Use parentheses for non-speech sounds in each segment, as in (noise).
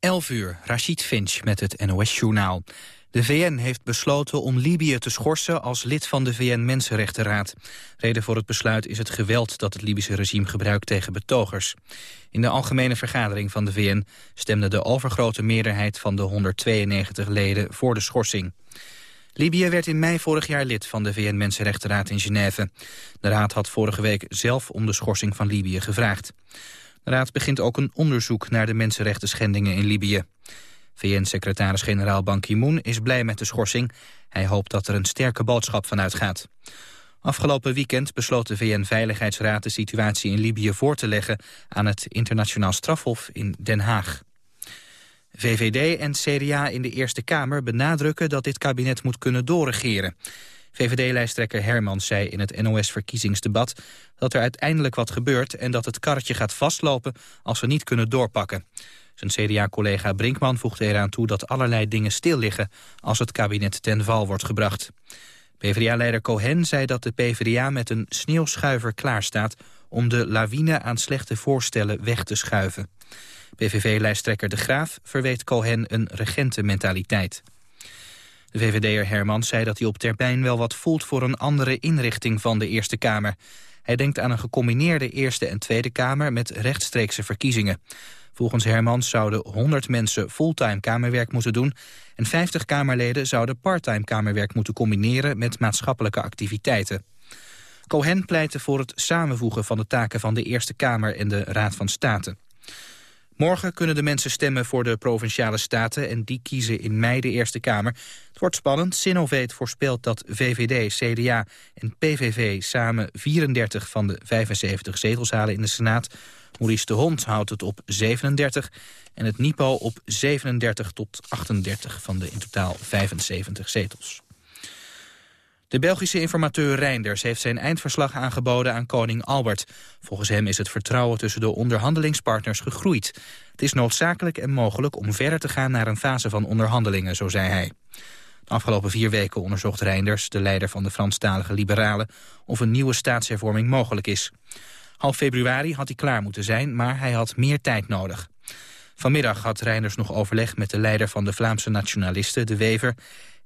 11 uur, Rashid Finch met het NOS-journaal. De VN heeft besloten om Libië te schorsen als lid van de VN-Mensenrechtenraad. Reden voor het besluit is het geweld dat het Libische regime gebruikt tegen betogers. In de algemene vergadering van de VN stemde de overgrote meerderheid van de 192 leden voor de schorsing. Libië werd in mei vorig jaar lid van de VN-Mensenrechtenraad in Genève. De raad had vorige week zelf om de schorsing van Libië gevraagd. De raad begint ook een onderzoek naar de mensenrechten schendingen in Libië. VN-secretaris-generaal Ban Ki-moon is blij met de schorsing. Hij hoopt dat er een sterke boodschap van uitgaat. Afgelopen weekend besloot de VN-veiligheidsraad de situatie in Libië voor te leggen aan het internationaal strafhof in Den Haag. VVD en CDA in de Eerste Kamer benadrukken dat dit kabinet moet kunnen doorregeren. VVD-lijsttrekker Hermans zei in het NOS-verkiezingsdebat dat er uiteindelijk wat gebeurt en dat het karretje gaat vastlopen als we niet kunnen doorpakken. Zijn CDA-collega Brinkman voegde eraan toe dat allerlei dingen stil liggen als het kabinet ten val wordt gebracht. PvdA-leider Cohen zei dat de PvdA met een sneeuwschuiver klaarstaat om de lawine aan slechte voorstellen weg te schuiven. PVV-lijsttrekker De Graaf verweet Cohen een regentenmentaliteit. De VVD'er Herman zei dat hij op termijn wel wat voelt voor een andere inrichting van de Eerste Kamer. Hij denkt aan een gecombineerde Eerste en Tweede Kamer met rechtstreekse verkiezingen. Volgens Hermans zouden 100 mensen fulltime kamerwerk moeten doen... en 50 Kamerleden zouden parttime kamerwerk moeten combineren met maatschappelijke activiteiten. Cohen pleitte voor het samenvoegen van de taken van de Eerste Kamer en de Raad van State. Morgen kunnen de mensen stemmen voor de Provinciale Staten... en die kiezen in mei de Eerste Kamer. Het wordt spannend. Sinoveet voorspelt dat VVD, CDA en PVV... samen 34 van de 75 zetels halen in de Senaat. Maurice de Hond houdt het op 37 en het NIPO op 37 tot 38 van de in totaal 75 zetels. De Belgische informateur Reinders heeft zijn eindverslag aangeboden aan koning Albert. Volgens hem is het vertrouwen tussen de onderhandelingspartners gegroeid. Het is noodzakelijk en mogelijk om verder te gaan naar een fase van onderhandelingen, zo zei hij. De afgelopen vier weken onderzocht Reinders, de leider van de Franstalige Liberalen, of een nieuwe staatshervorming mogelijk is. Half februari had hij klaar moeten zijn, maar hij had meer tijd nodig. Vanmiddag had Reinders nog overleg met de leider van de Vlaamse nationalisten, De Wever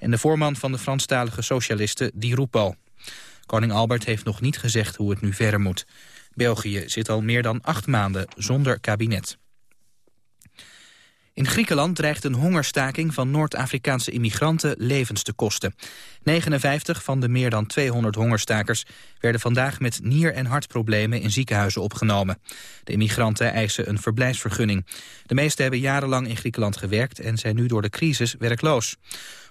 en de voorman van de Franstalige socialisten, Di Rupo. Koning Albert heeft nog niet gezegd hoe het nu verder moet. België zit al meer dan acht maanden zonder kabinet. In Griekenland dreigt een hongerstaking van Noord-Afrikaanse immigranten levens te kosten. 59 van de meer dan 200 hongerstakers werden vandaag met nier- en hartproblemen in ziekenhuizen opgenomen. De immigranten eisen een verblijfsvergunning. De meeste hebben jarenlang in Griekenland gewerkt en zijn nu door de crisis werkloos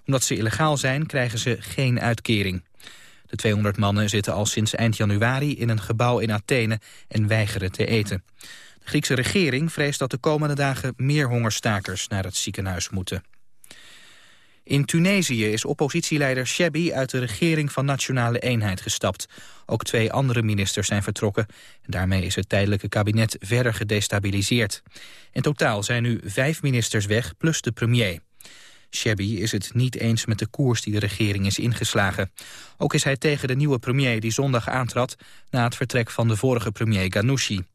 omdat ze illegaal zijn, krijgen ze geen uitkering. De 200 mannen zitten al sinds eind januari in een gebouw in Athene en weigeren te eten. De Griekse regering vreest dat de komende dagen meer hongerstakers naar het ziekenhuis moeten. In Tunesië is oppositieleider Chebbi uit de regering van Nationale Eenheid gestapt. Ook twee andere ministers zijn vertrokken. En daarmee is het tijdelijke kabinet verder gedestabiliseerd. In totaal zijn nu vijf ministers weg, plus de premier. Shabby is het niet eens met de koers die de regering is ingeslagen. Ook is hij tegen de nieuwe premier die zondag aantrad... na het vertrek van de vorige premier Ghanouchi.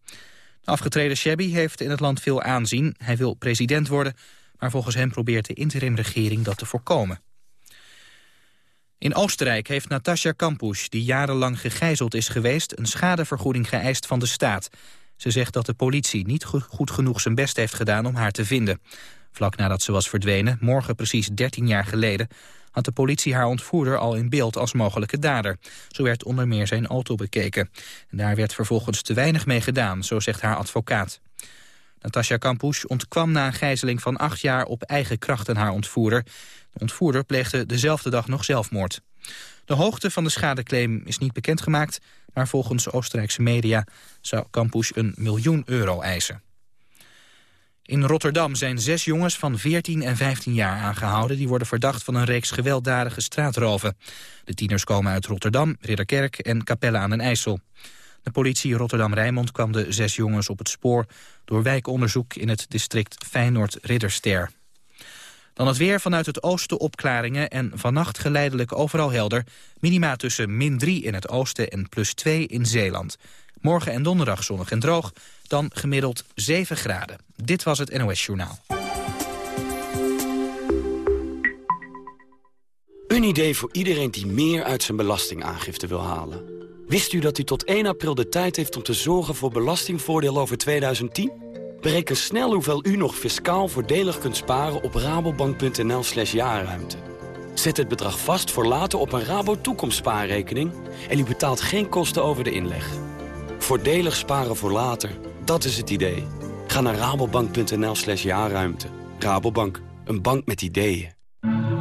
De afgetreden Shabby heeft in het land veel aanzien. Hij wil president worden, maar volgens hem probeert de interimregering dat te voorkomen. In Oostenrijk heeft Natasja Kampusch, die jarenlang gegijzeld is geweest... een schadevergoeding geëist van de staat. Ze zegt dat de politie niet goed genoeg zijn best heeft gedaan om haar te vinden. Vlak nadat ze was verdwenen, morgen precies 13 jaar geleden... had de politie haar ontvoerder al in beeld als mogelijke dader. Zo werd onder meer zijn auto bekeken. En daar werd vervolgens te weinig mee gedaan, zo zegt haar advocaat. Natasja Kampusch ontkwam na een gijzeling van acht jaar op eigen kracht haar ontvoerder. De ontvoerder pleegde dezelfde dag nog zelfmoord. De hoogte van de schadeclaim is niet bekendgemaakt... maar volgens Oostenrijkse media zou Kampusch een miljoen euro eisen. In Rotterdam zijn zes jongens van 14 en 15 jaar aangehouden... die worden verdacht van een reeks gewelddadige straatroven. De tieners komen uit Rotterdam, Ridderkerk en Capelle aan den IJssel. De politie Rotterdam-Rijnmond kwam de zes jongens op het spoor... door wijkonderzoek in het district Feyenoord-Ridderster. Dan het weer vanuit het oosten opklaringen en vannacht geleidelijk overal helder. Minima tussen min 3 in het oosten en plus 2 in Zeeland. Morgen en donderdag zonnig en droog, dan gemiddeld 7 graden. Dit was het NOS Journaal. Een idee voor iedereen die meer uit zijn belastingaangifte wil halen. Wist u dat u tot 1 april de tijd heeft om te zorgen voor belastingvoordeel over 2010? Bereken snel hoeveel u nog fiscaal voordelig kunt sparen op rabobank.nl slash jaarruimte. Zet het bedrag vast voor later op een Rabo toekomstspaarrekening en u betaalt geen kosten over de inleg. Voordelig sparen voor later dat is het idee. Ga naar rabobank.nl slash jaarruimte. Rabobank, een bank met ideeën.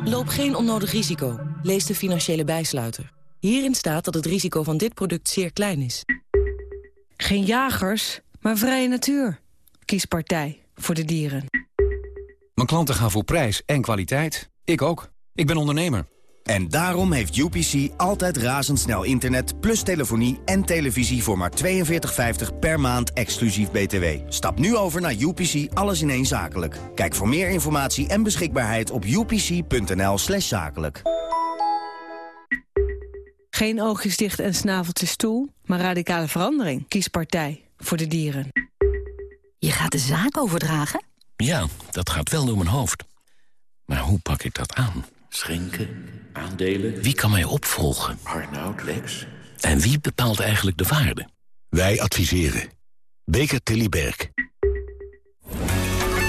Loop geen onnodig risico. Lees de financiële bijsluiter. Hierin staat dat het risico van dit product zeer klein is. Geen jagers, maar vrije natuur. Kies partij voor de dieren. Mijn klanten gaan voor prijs en kwaliteit. Ik ook. Ik ben ondernemer. En daarom heeft UPC altijd razendsnel internet, plus telefonie en televisie voor maar 42,50 per maand exclusief BTW. Stap nu over naar UPC Alles in één Zakelijk. Kijk voor meer informatie en beschikbaarheid op upc.nl slash zakelijk. Geen oogjes dicht en snaveltjes toe, maar radicale verandering. Kies partij voor de dieren. Je gaat de zaak overdragen? Ja, dat gaat wel door mijn hoofd. Maar hoe pak ik dat aan? Schenken, aandelen. Wie kan mij opvolgen? Arnoud, Lex. En wie bepaalt eigenlijk de waarde? Wij adviseren. Beker Tilly Berg.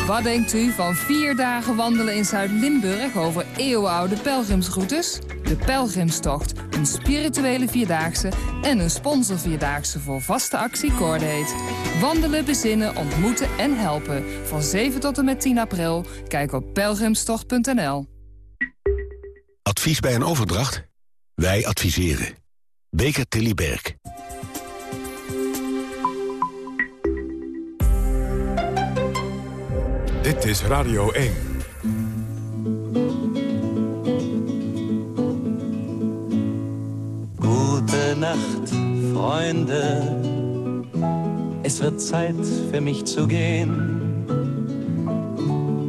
Wat denkt u van vier dagen wandelen in Zuid-Limburg over eeuwenoude pelgrimsroutes? De Pelgrimstocht, een spirituele vierdaagse en een sponsorvierdaagse voor vaste actie Cordate. Wandelen, bezinnen, ontmoeten en helpen. Van 7 tot en met 10 april. Kijk op pelgrimstocht.nl. Advies bij een overdracht? Wij adviseren. Beker Tilly Berg. Dit is Radio 1. Gute Nacht, Freunde. Es wird Zeit für mich zu gehen.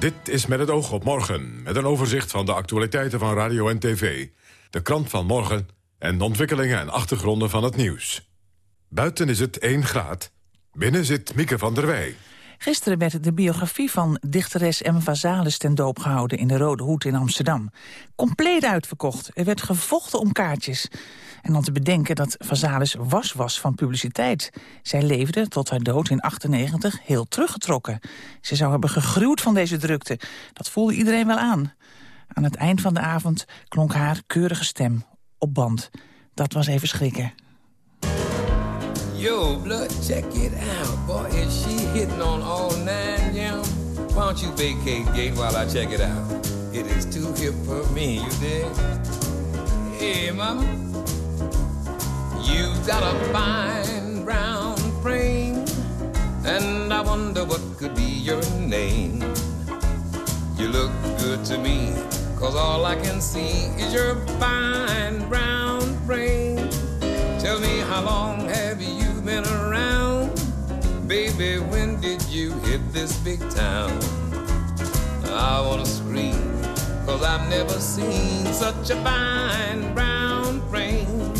Dit is met het oog op morgen, met een overzicht van de actualiteiten van radio en tv. De krant van morgen en de ontwikkelingen en achtergronden van het nieuws. Buiten is het 1 graad, binnen zit Mieke van der Wij. Gisteren werd de biografie van dichteres M. Vazalis ten doop gehouden in de Rode Hoed in Amsterdam. Compleet uitverkocht. Er werd gevochten om kaartjes. En dan te bedenken dat Vazalis was was van publiciteit. Zij leefde tot haar dood in 98 heel teruggetrokken. Ze zou hebben gegruwd van deze drukte. Dat voelde iedereen wel aan. Aan het eind van de avond klonk haar keurige stem op band. Dat was even schrikken. Yo, blood, check it out. Boy, is she hitting on all nine, yeah? Why don't you vacate gate while I check it out? It is too hip for me, you dig? Hey, mama. You've got a fine brown frame, and I wonder what could be your name. You look good to me, cause all I can see is your fine brown frame. Tell me how long have you been around? Baby, when did you hit this big town? I wanna scream, cause I've never seen such a fine brown frame.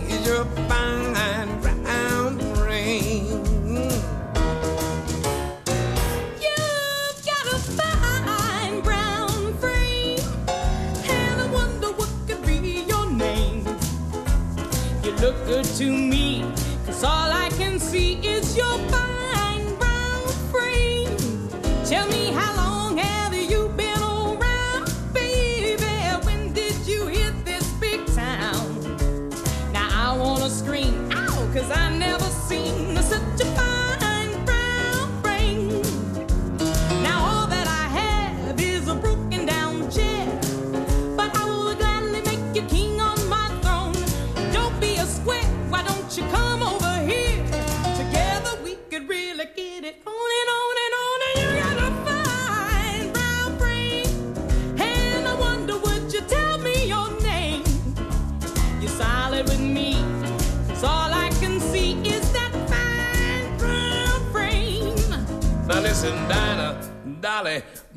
look good to me, cause all I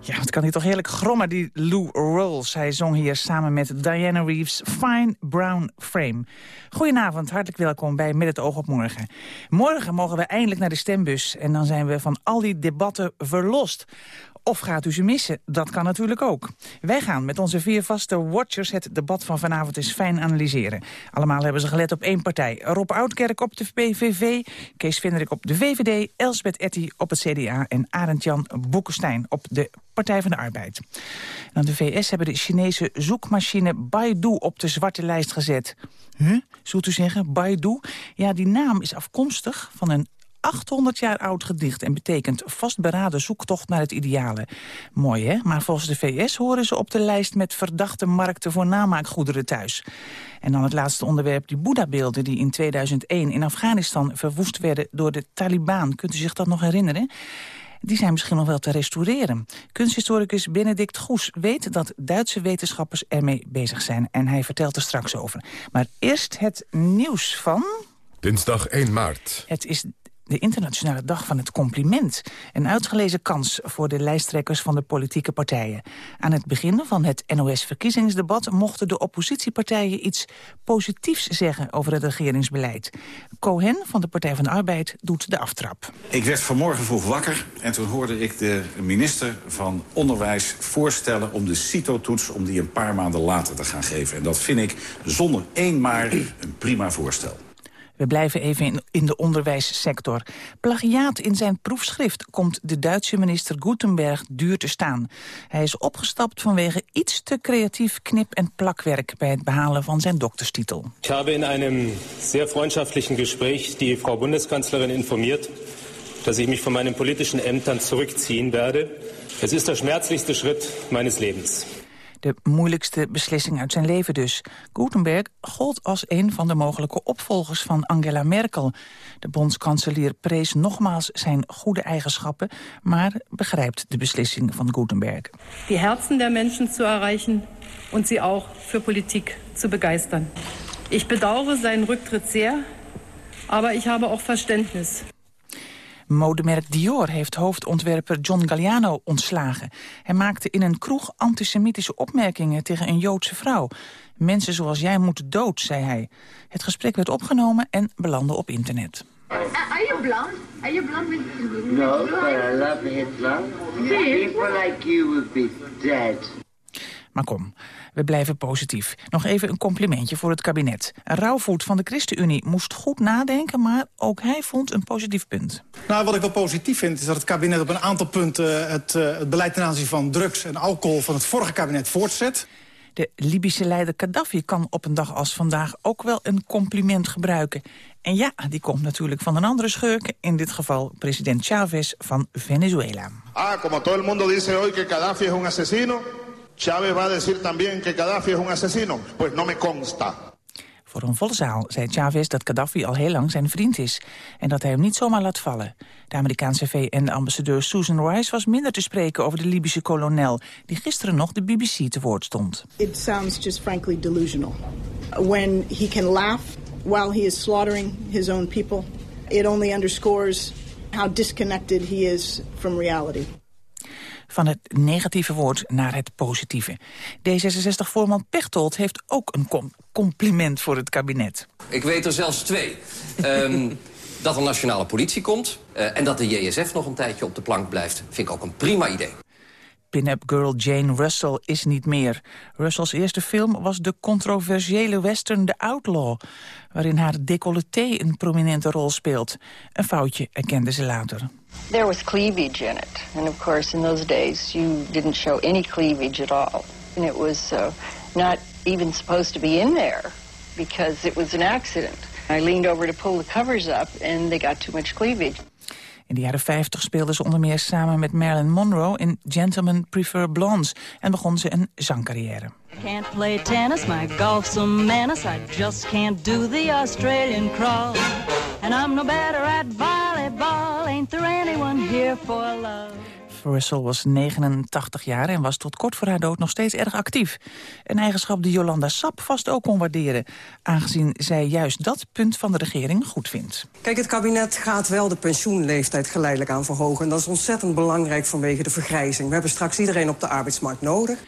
Ja, het kan hier toch heerlijk grommen, die Lou Rawls. Hij zong hier samen met Diana Reeves Fine Brown Frame. Goedenavond, hartelijk welkom bij Met het oog op morgen. Morgen mogen we eindelijk naar de stembus en dan zijn we van al die debatten verlost. Of gaat u ze missen? Dat kan natuurlijk ook. Wij gaan met onze vier vaste watchers het debat van vanavond eens fijn analyseren. Allemaal hebben ze gelet op één partij. Rob Oudkerk op de PVV, Kees Vinderik op de VVD... Elsbeth Etty op het CDA en Arend-Jan Boekenstein op de Partij van de Arbeid. En dan de VS hebben de Chinese zoekmachine Baidu op de zwarte lijst gezet. Huh? Zult u zeggen, Baidu? Ja, die naam is afkomstig van een 800 jaar oud gedicht en betekent vastberaden zoektocht naar het ideale. Mooi hè, maar volgens de VS horen ze op de lijst met verdachte markten voor namaakgoederen thuis. En dan het laatste onderwerp, die Boeddha-beelden die in 2001 in Afghanistan verwoest werden door de Taliban. Kunt u zich dat nog herinneren? Die zijn misschien nog wel te restaureren. Kunsthistoricus Benedict Goes weet dat Duitse wetenschappers ermee bezig zijn. En hij vertelt er straks over. Maar eerst het nieuws van... Dinsdag 1 maart. Het is de internationale dag van het compliment. Een uitgelezen kans voor de lijsttrekkers van de politieke partijen. Aan het begin van het NOS-verkiezingsdebat... mochten de oppositiepartijen iets positiefs zeggen over het regeringsbeleid. Cohen van de Partij van de Arbeid doet de aftrap. Ik werd vanmorgen vroeg wakker en toen hoorde ik de minister van Onderwijs voorstellen... om de CITO-toets om die een paar maanden later te gaan geven. En dat vind ik zonder één maar een prima voorstel. We blijven even in, in de onderwijssector. Plagiaat in zijn proefschrift komt de Duitse minister Gutenberg duur te staan. Hij is opgestapt vanwege iets te creatief knip- en plakwerk... bij het behalen van zijn dokterstitel. Ich habe in einem sehr freundschaftlichen Gespräch die Frau Bundeskanzlerin informiert, dass ich mich von meinen politischen Ämtern zurückziehen werde. Es ist der schmerzlichste Schritt meines Lebens. De moeilijkste beslissing uit zijn leven dus. Gutenberg gold als een van de mogelijke opvolgers van Angela Merkel. De bondskanselier prees nogmaals zijn goede eigenschappen... maar begrijpt de beslissing van Gutenberg. die Herzen der Menschen zu erreichen und sie auch für Politik zu begeistern. Ich bedauere seinen Rücktritt sehr, aber ich habe auch Verständnis. Modemerk Dior heeft hoofdontwerper John Galliano ontslagen. Hij maakte in een kroeg antisemitische opmerkingen tegen een Joodse vrouw. Mensen zoals jij moeten dood, zei hij. Het gesprek werd opgenomen en belandde op internet. Are you blonde? Are you blonde with, with No, but I love Hitler. People like you would be dead. Maar kom, we blijven positief. Nog even een complimentje voor het kabinet. Rauwvoet van de ChristenUnie moest goed nadenken... maar ook hij vond een positief punt. Nou, wat ik wel positief vind, is dat het kabinet op een aantal punten... het, eh, het beleid ten aanzien van drugs en alcohol van het vorige kabinet voortzet. De Libische leider Gaddafi kan op een dag als vandaag ook wel een compliment gebruiken. En ja, die komt natuurlijk van een andere schurk, in dit geval president Chavez van Venezuela. Ah, como todo el mundo dice hoy que Gaddafi es un asesino, Chávez va a decir también que Gaddafi es un asesino. Pues no me consta. Voor een volle zaal zei Chavez dat Gaddafi al heel lang zijn vriend is... en dat hij hem niet zomaar laat vallen. De Amerikaanse VN-ambassadeur Susan Rice was minder te spreken over de Libische kolonel... die gisteren nog de BBC te woord stond. It sounds just frankly delusional. When he can laugh while he is slaughtering his own people, it only underscores how disconnected he is from reality. Van het negatieve woord naar het positieve. D66-voorman Pechtold heeft ook een com- compliment voor het kabinet. Ik weet er zelfs twee. Ehm, dat er nationale politie komt eh, en dat de JSF nog een tijdje op de plank blijft... vind ik ook een prima idee. Pin-up girl Jane Russell is niet meer. Russells eerste film was de controversiële western The Outlaw... waarin haar décolleté een prominente rol speelt. Een foutje erkende ze later. There was cleavage in it. And of course, in those days, you didn't show any cleavage at all. And it was uh, not even supposed to be in there because it was an accident. I leaned over to pull the covers up and they got too much cleavage. In de jaren 50 speelde ze onder meer samen met Marilyn Monroe in Gentlemen Prefer Blondes en begon ze een zangcarrière. I can't play tennis, my golf's a menace. I just can't do the Australian crawl. And I'm no better at volleyball. Ain't there anyone here for love? Russell was 89 jaar en was tot kort voor haar dood nog steeds erg actief. Een eigenschap die Jolanda Sap vast ook kon waarderen... aangezien zij juist dat punt van de regering goed vindt. Kijk, het kabinet gaat wel de pensioenleeftijd geleidelijk aan verhogen. En dat is ontzettend belangrijk vanwege de vergrijzing. We hebben straks iedereen op de arbeidsmarkt nodig.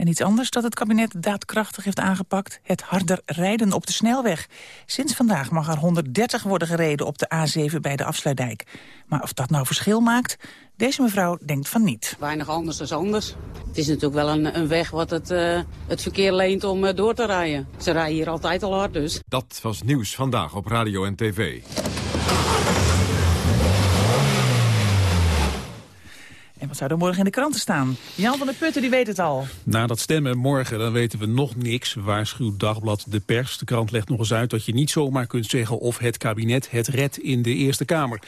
En iets anders dat het kabinet daadkrachtig heeft aangepakt... het harder rijden op de snelweg. Sinds vandaag mag er 130 worden gereden op de A7 bij de Afsluitdijk. Maar of dat nou verschil maakt? Deze mevrouw denkt van niet. Weinig anders dan anders. Het is natuurlijk wel een, een weg wat het, uh, het verkeer leent om uh, door te rijden. Ze rijden hier altijd al hard dus. Dat was nieuws vandaag op radio en tv. En wat zou er morgen in de kranten staan? Jan van der Putten, die weet het al. Na dat stemmen morgen, dan weten we nog niks. Waarschuwt Dagblad de Pers. De krant legt nog eens uit dat je niet zomaar kunt zeggen... of het kabinet het redt in de Eerste Kamer.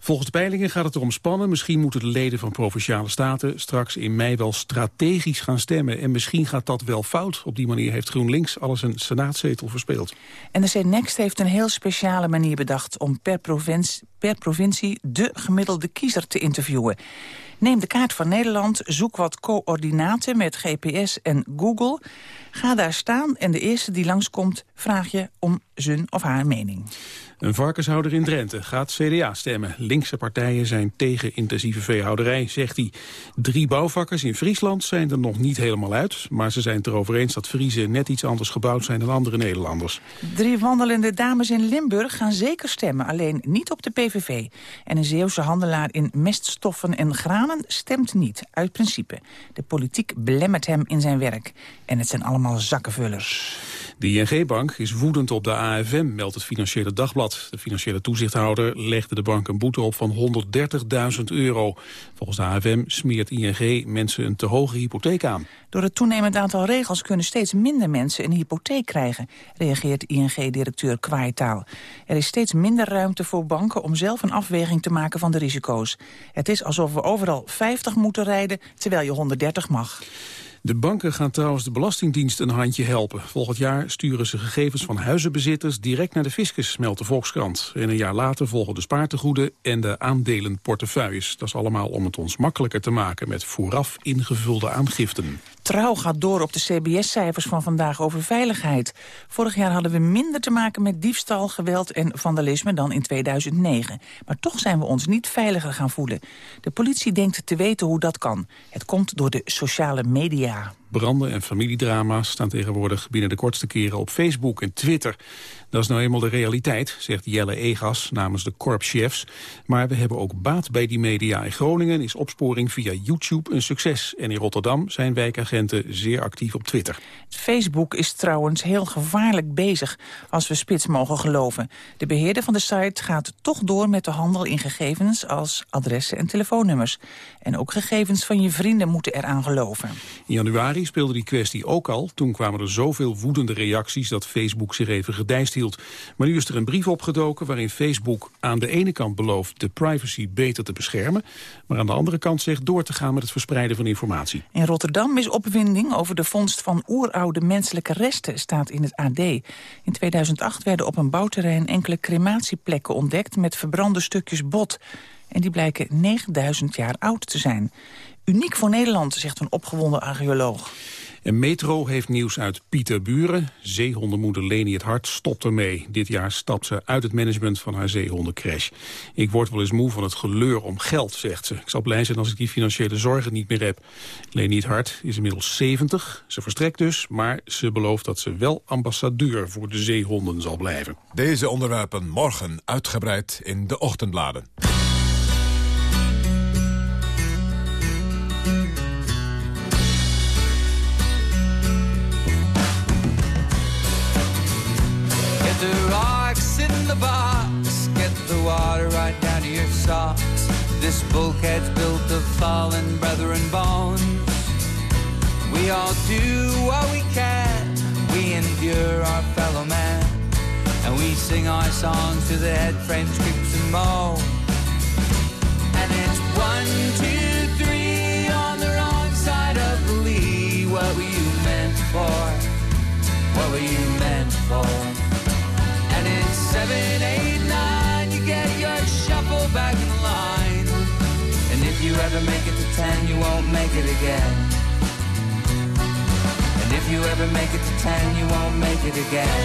Volgens de peilingen gaat het erom spannen. Misschien moeten de leden van Provinciale Staten... straks in mei wel strategisch gaan stemmen. En misschien gaat dat wel fout. Op die manier heeft GroenLinks alles een senaatzetel verspeeld. En de Next heeft een heel speciale manier bedacht... om per provincie, per provincie de gemiddelde kiezer te interviewen. Neem de kaart van Nederland, zoek wat coördinaten met GPS en Google. Ga daar staan en de eerste die langskomt vraag je om zijn of haar mening. Een varkenshouder in Drenthe gaat CDA stemmen. Linkse partijen zijn tegen intensieve veehouderij, zegt hij. Drie bouwvakkers in Friesland zijn er nog niet helemaal uit... maar ze zijn het erover eens dat Friese net iets anders gebouwd zijn dan andere Nederlanders. Drie wandelende dames in Limburg gaan zeker stemmen, alleen niet op de PVV. En een Zeeuwse handelaar in meststoffen en granen stemt niet, uit principe. De politiek belemmert hem in zijn werk. En het zijn allemaal zakkenvullers. De ING-bank is woedend op de AFM, meldt het Financiële Dagblad. De financiële toezichthouder legde de bank een boete op van 130.000 euro. Volgens de AFM smeert ING mensen een te hoge hypotheek aan. Door het toenemend aantal regels kunnen steeds minder mensen een hypotheek krijgen, reageert ING-directeur Kwaaitaal. Er is steeds minder ruimte voor banken om zelf een afweging te maken van de risico's. Het is alsof we overal 50 moeten rijden, terwijl je 130 mag. De banken gaan trouwens de Belastingdienst een handje helpen. Volgend jaar sturen ze gegevens van huizenbezitters direct naar de fiscus, meldt de Volkskrant. En een jaar later volgen de spaartegoeden en de aandelenportefeuilles. Dat is allemaal om het ons makkelijker te maken met vooraf ingevulde aangiften. Trouw gaat door op de CBS-cijfers van vandaag over veiligheid. Vorig jaar hadden we minder te maken met diefstal, geweld en vandalisme dan in 2009. Maar toch zijn we ons niet veiliger gaan voelen. De politie denkt te weten hoe dat kan. Het komt door de sociale media. Branden en familiedrama's staan tegenwoordig binnen de kortste keren op Facebook en Twitter. Dat is nou eenmaal de realiteit, zegt Jelle Egas namens de korpschefs. Maar we hebben ook baat bij die media. In Groningen is opsporing via YouTube een succes. En in Rotterdam zijn wijkagenten zeer actief op Twitter. Facebook is trouwens heel gevaarlijk bezig, als we spits mogen geloven. De beheerder van de site gaat toch door met de handel in gegevens als adressen en telefoonnummers. En ook gegevens van je vrienden moeten eraan geloven. In januari speelde die kwestie ook al. Toen kwamen er zoveel woedende reacties dat Facebook zich even gedijst hield. Maar nu is er een brief opgedoken waarin Facebook aan de ene kant belooft de privacy beter te beschermen, maar aan de andere kant zegt door te gaan met het verspreiden van informatie. In Rotterdam is opwinding over de vondst van oeroude menselijke resten, staat in het AD. In 2008 werden op een bouwterrein enkele crematieplekken ontdekt met verbrande stukjes bot. En die blijken 9000 jaar oud te zijn. Uniek voor Nederland, zegt een opgewonden archeoloog. En Metro heeft nieuws uit Pieterburen. Zeehondenmoeder Leni het Hart stopt ermee. Dit jaar stapt ze uit het management van haar zeehondencrash. Ik word wel eens moe van het geleur om geld, zegt ze. Ik zal blij zijn als ik die financiële zorgen niet meer heb. Leni het Hart is inmiddels 70. Ze verstrekt dus, maar ze belooft dat ze wel ambassadeur voor de zeehonden zal blijven. Deze onderwerpen morgen uitgebreid in de ochtendbladen. The Rocks in the box. Get the water right down to your socks. This bulkhead's built of fallen brethren bones. We all do what we can. We endure our fellow man. And we sing our songs to the head frames, creeps, and moan. And it's one, two, three on the wrong side of the lee. What were you meant for? What were you meant for? Seven, eight, nine. You get your shuffle back in line. And if you ever make it to ten, you won't make it again. And if you ever make it to ten, you won't make it again.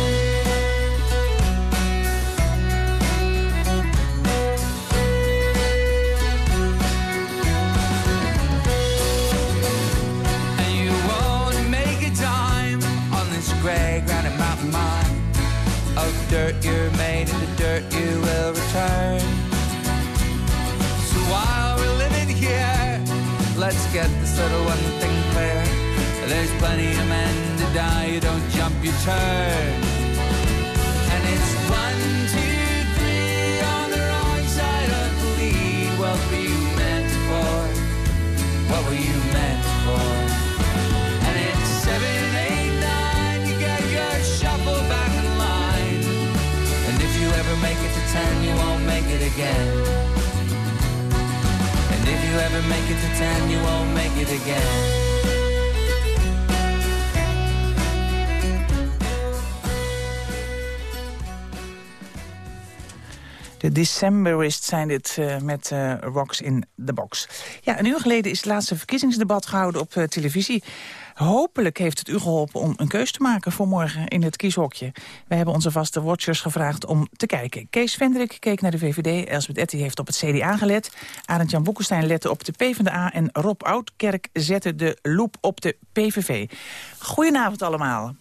And you won't make a dime on this gray mine. Dirt you're made, and the dirt you will return. So while we're living here, let's get this little one thing clear. There's plenty of men to die, you don't jump, you turn. And it's one, two, three on the wrong side of the lead. What were you meant for? What were you meant if you ever make it to ten, you won't make it again. And if you ever make it to ten, you won't make it again. De Decemberists zijn dit eh, met eh, Rocks in the Box. Ja, een uur geleden is het laatste verkiezingsdebat gehouden op eh, televisie. Hopelijk heeft het u geholpen om een keus te maken voor morgen in het kieshokje. We hebben onze vaste watchers gevraagd om te kijken. Kees Vendrik keek naar de VVD, Elsbeth Etty heeft op het CDA gelet. Arend Jan Boekenstein lette op de PvdA en Rob Oudkerk zette de loep op de PVV. Goedenavond allemaal.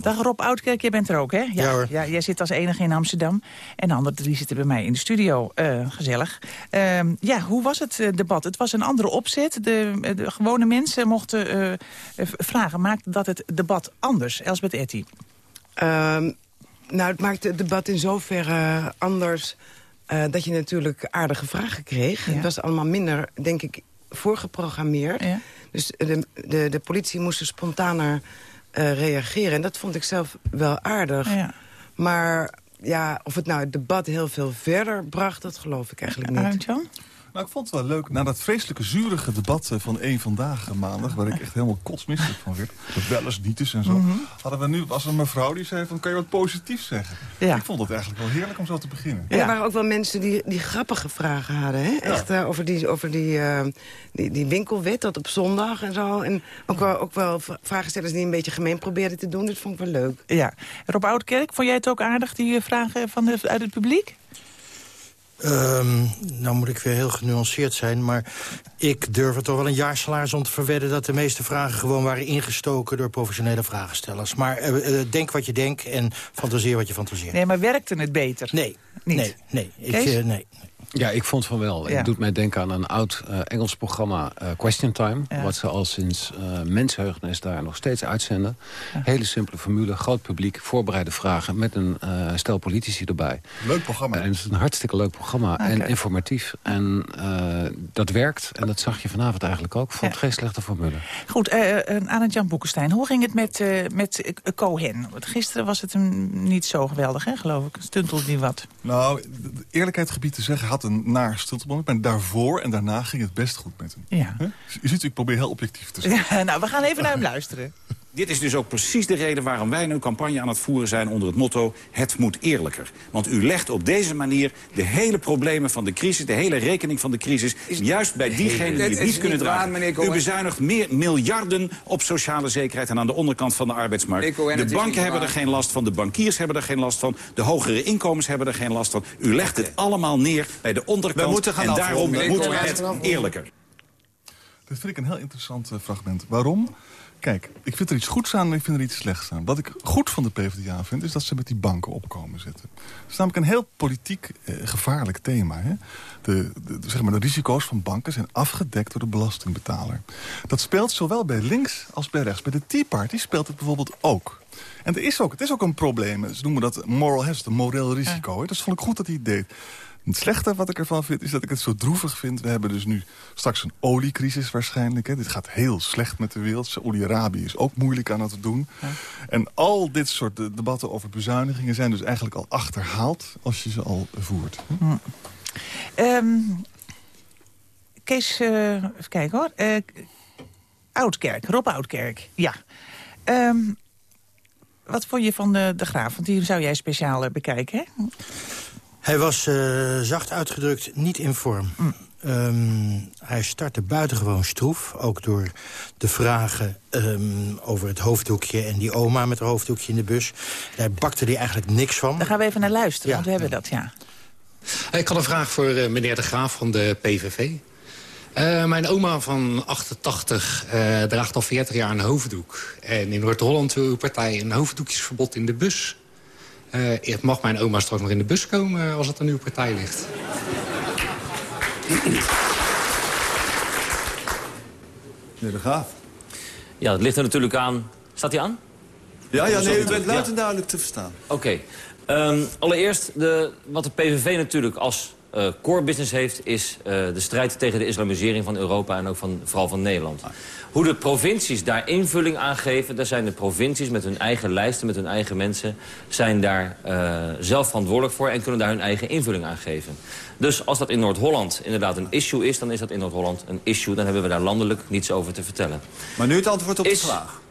Dag Rob Oudkerk, jij bent er ook, hè? Ja, hoor. Ja, jij zit als enige in Amsterdam. En de andere drie zitten bij mij in de studio. Eh, gezellig. Ehm, ja, hoe was het eh, debat? Het was een andere opzet. De, de gewone mensen mochten eh, eh, vragen. Maakte dat het debat anders? Elsbeth Etty. Ehm, nou, het maakt het debat in zoverre anders... eh, dat je natuurlijk aardige vragen kreeg. Het was allemaal minder, denk ik, voorgeprogrammeerd. Dus de, de, de politie moest er spontaner eh, reageren. En dat vond ik zelf wel aardig. Maar ja, of het nou het debat heel veel verder bracht... dat geloof ik eigenlijk niet. Nou, ik vond het wel leuk. Na dat vreselijke zurige debat eh, van één vandaag eh, maandag... waar ik echt helemaal kotsmisselijk van werd. De wel eens niet is en zo. Mhm. Hadden we nu, was er een mevrouw die zei van... kan je wat positiefs zeggen? Ja. Ik vond het eigenlijk wel heerlijk om zo te beginnen. En er waren ook wel mensen die, die grappige vragen hadden. Hè? Echt eh, over, die, over die, eh, die, die winkelwet, dat op zondag en zo. En ook wel, ook wel vragenstellers die een beetje gemeen probeerden te doen. Dat vond ik wel leuk. Ja. Rob Oudkerk, vond jij het ook aardig, die vragen van de, uit het publiek? Ehm, nou moet ik weer heel genuanceerd zijn, maar ik durf er toch wel een jaar salaris om te verwedden... dat de meeste vragen gewoon waren ingestoken door professionele vragenstellers. Maar eh, eh, denk wat je denkt en fantaseer wat je fantaseert. Nee, maar werkte het beter? Nee, Niet? nee, nee. Ik, eh, nee. Ja, ik vond van wel. Ja. Het doet mij denken aan een oud eh, Engels programma eh, Question Time. Ja. Wat ze al sinds uh, mensheugenis daar nog steeds uitzenden. Hele simpele formule, groot publiek, voorbereide vragen... met een eh, stel politici erbij. Leuk programma. En het is een hartstikke leuk programma en informatief. En eh, dat werkt en dat zag je vanavond eigenlijk ook. Ik vond het geen slechte formule. Goed, eh uh, Arend Jan Boekenstein, hoe ging het met, eh, met Cohen? Want Gisteren was het hem niet zo geweldig, hè, geloof ik. Stuntelde die wat. Nou, eerlijkheid gebied te zeggen, had een naar stiltemoment. Maar daarvoor en daarna ging het best goed met hem. Ja. Je ziet, ik probeer heel objectief te zijn. Ja, nou, we gaan even naar hem luisteren. (laughs) Dit is dus ook precies de reden waarom wij nu een campagne aan het voeren zijn onder het motto het moet eerlijker. Want u legt op deze manier de hele problemen van de crisis, de hele rekening van de crisis, juist bij diegenen die het niet kunnen niet dragen. u bezuinigt meer miljarden op sociale zekerheid en aan de onderkant van de arbeidsmarkt. Cohen, de banken hebben waar. er geen last van, de bankiers hebben er geen last van, de hogere inkomens hebben er geen last van. U legt het allemaal neer bij de onderkant We moeten gaan en daarom afronden. moet Meneer Cohen, het eerlijker. Dat vind ik een heel interessant eh, fragment. Waarom? Kijk, ik vind er iets goeds aan en ik vind er iets slechts aan. Wat ik goed van de PvdA vind, is dat ze met die banken opkomen zitten. Het is namelijk een heel politiek eh, gevaarlijk thema. Hè? De, zeg maar, de risico's van banken zijn afgedekt door de belastingbetaler. Dat speelt zowel bij links als bij rechts. Bij de Tea Party speelt het bijvoorbeeld ook. En er is ook, het is ook een probleem. Ze noemen dat moral hazard, een moreel risico. hè. Vond ik goed dat hij het deed. Het slechte wat ik ervan vind is dat ik het zo droevig vind. We hebben dus nu straks een oliecrisis waarschijnlijk. Hè. Dit gaat heel slecht met de wereld. Saoedi-Arabië is ook moeilijk aan het doen. En al dit soort debatten over bezuinigingen... zijn dus eigenlijk al achterhaald als je ze al voert. Hm. Ehm, Kees, uh, even kijken hoor. Uh, Oudkerk, Rob Oudkerk, ja. Ehm, wat vond je van de, de Graaf? Want die zou jij speciaal bekijken, hè? Hij was, uh, zacht uitgedrukt, niet in vorm. Mm. Um, hij startte buitengewoon stroef. Ook door de vragen um, over het hoofddoekje en die oma met haar hoofddoekje in de bus. Daar bakte hij eigenlijk niks van. Daar gaan we even naar luisteren, ja. want we hebben dat, ja. Ik had een vraag voor uh, meneer De Graaf van de PVV. Uh, mijn oma van 88 uh, draagt al 40 jaar een hoofddoek. En in Noord-Holland wil uw partij een hoofddoekjesverbod in de bus. Uh, mag mijn oma straks nog in de bus komen als het aan uw partij ligt? Meneer De Graaf. Ja, dat ligt er natuurlijk aan... Staat hij aan? Ja, ja nee, u bent luid en duidelijk te verstaan. Oké. Okay. Um, allereerst, de, wat de PVV natuurlijk als uh, core business heeft... is uh, de strijd tegen de islamisering van Europa en ook van, vooral van Nederland. Hoe de provincies daar invulling aan geven... daar zijn de provincies met hun eigen lijsten, met hun eigen mensen... zijn daar uh, zelf verantwoordelijk voor en kunnen daar hun eigen invulling aan geven. Dus als dat in Noord-Holland inderdaad een issue is... dan is dat in Noord-Holland een issue. Dan hebben we daar landelijk niets over te vertellen. Maar nu het antwoord op is, de vraag.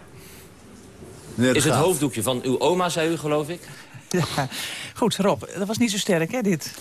Is het hoofddoekje van uw oma, zei u, geloof ik? Ja, goed, Rob, dat was niet zo sterk, hè, dit?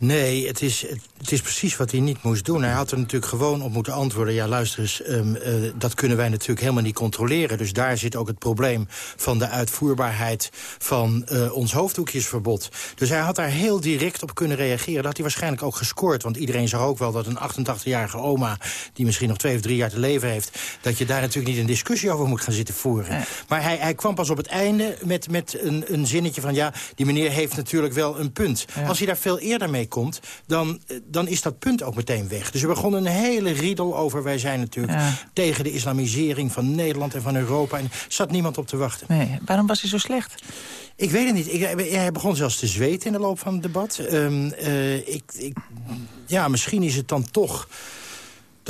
Nee, het is, het is precies wat hij niet moest doen. Hij had er natuurlijk gewoon op moeten antwoorden... ja, luister eens, um, uh, dat kunnen wij natuurlijk helemaal niet controleren. Dus daar zit ook het probleem van de uitvoerbaarheid... van uh, ons hoofddoekjesverbod. Dus hij had daar heel direct op kunnen reageren. Dat had hij waarschijnlijk ook gescoord. Want iedereen zag ook wel dat een 88-jarige oma... die misschien nog twee of drie jaar te leven heeft... dat je daar natuurlijk niet een discussie over moet gaan zitten voeren. Maar hij, hij kwam pas op het einde met, met een, een zinnetje van... ja, die meneer heeft natuurlijk wel een punt. Als hij daar veel eerder mee komt, dan, dan is dat punt ook meteen weg. Dus we begonnen een hele riedel over... wij zijn natuurlijk ja. tegen de islamisering van Nederland en van Europa. En er zat niemand op te wachten. Nee, waarom was hij zo slecht? Ik weet het niet. Ik, hij begon zelfs te zweten in de loop van het debat. Um, uh, ik, ik, ja, misschien is het dan toch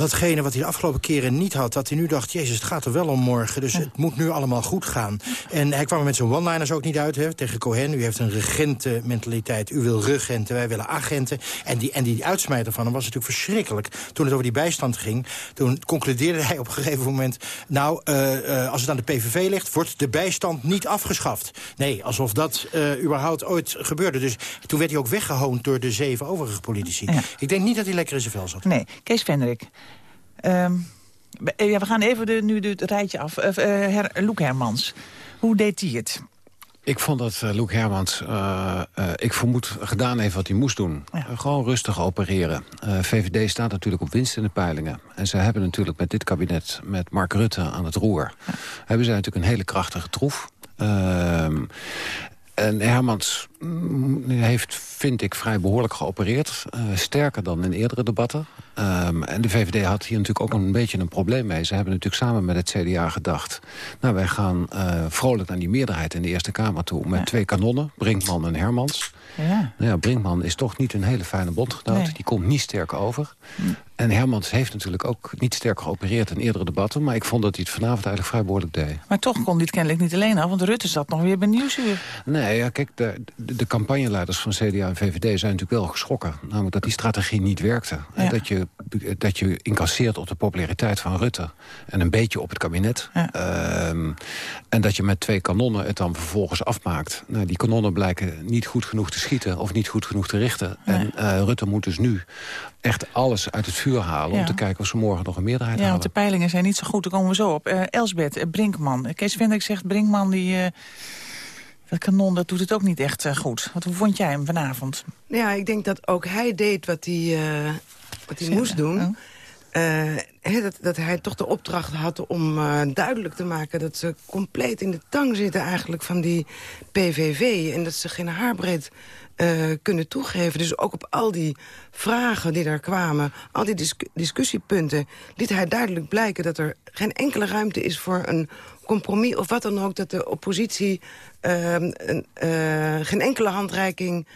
datgene wat hij de afgelopen keren niet had... dat hij nu dacht, jezus, het gaat er wel om morgen... dus ja. het moet nu allemaal goed gaan. En hij kwam er met zijn one-liners ook niet uit hè, tegen Cohen. U heeft een regentenmentaliteit. U wil regenten, wij willen agenten. En die, en die uitsmijter van hem was natuurlijk verschrikkelijk. Toen het over die bijstand ging, toen concludeerde hij op een gegeven moment... nou, uh, uh, als het aan de PVV ligt, wordt de bijstand niet afgeschaft. Nee, alsof dat uh, überhaupt ooit gebeurde. Dus toen werd hij ook weggehoond door de zeven overige politici. Ja. Ik denk niet dat hij lekker in zijn vel zat. Nee, Kees Vendrik... Um, ja, we gaan even de, nu het rijtje af. Uh, Her, Loek Hermans, hoe deed hij het? Ik vond dat uh, Loek Hermans, uh, uh, ik vermoed, gedaan heeft wat hij moest doen. Ja. gewoon rustig opereren. VVD staat natuurlijk op winst in de peilingen. En ze hebben natuurlijk met dit kabinet, met Mark Rutte aan het roer... Ja. hebben zij natuurlijk een hele krachtige troef. Ehm, en Hermans heeft, vind ik, vrij behoorlijk geopereerd. Uh, sterker dan in eerdere debatten. Um, en de VVD had hier natuurlijk ook een beetje een probleem mee. Ze hebben natuurlijk samen met het CDA gedacht... nou, wij gaan uh, vrolijk naar die meerderheid in de Eerste Kamer toe... met ja. twee kanonnen, Brinkman en Hermans. Ja. Nou ja, Brinkman is toch niet een hele fijne bondgenoot. Nee. Die komt niet sterk over. En Hermans heeft natuurlijk ook niet sterk geopereerd in eerdere debatten... maar ik vond dat hij het vanavond eigenlijk vrij behoorlijk deed. Maar toch kon dit kennelijk niet alleen af, want Rutte zat nog weer bij Nieuwsuur. Nee, ja, kijk, de, de, de campagneleiders van CDA en VVD zijn natuurlijk wel geschrokken. Namelijk dat die strategie niet werkte. Ja. Dat, je, dat je incasseert op de populariteit van Rutte. En een beetje op het kabinet. Ja. Um, en dat je met twee kanonnen het dan vervolgens afmaakt. Nou, die kanonnen blijken niet goed genoeg te schieten of niet goed genoeg te richten. Nee. En uh, Rutte moet dus nu echt alles uit het vuur halen... Ja. om te kijken of ze morgen nog een meerderheid ja, halen. want de peilingen zijn niet zo goed, daar komen we zo op. Uh, Elsbeth, uh, Brinkman. Kees Vendrik zegt, Brinkman, die, uh, dat kanon, dat doet het ook niet echt uh, goed. Wat, hoe vond jij hem vanavond? Ja, ik denk dat ook hij deed wat hij, wat hij moest doen. Uh, dat, hij toch de opdracht had om uh, duidelijk te maken... dat ze compleet in de tang zitten eigenlijk van die PVV... en dat ze geen haarbreed uh, kunnen toegeven. Dus ook op al die vragen die daar kwamen, al die dis discussiepunten... liet hij duidelijk blijken dat er geen enkele ruimte is voor een compromis... of wat dan ook, dat de oppositie ehm, geen enkele handreiking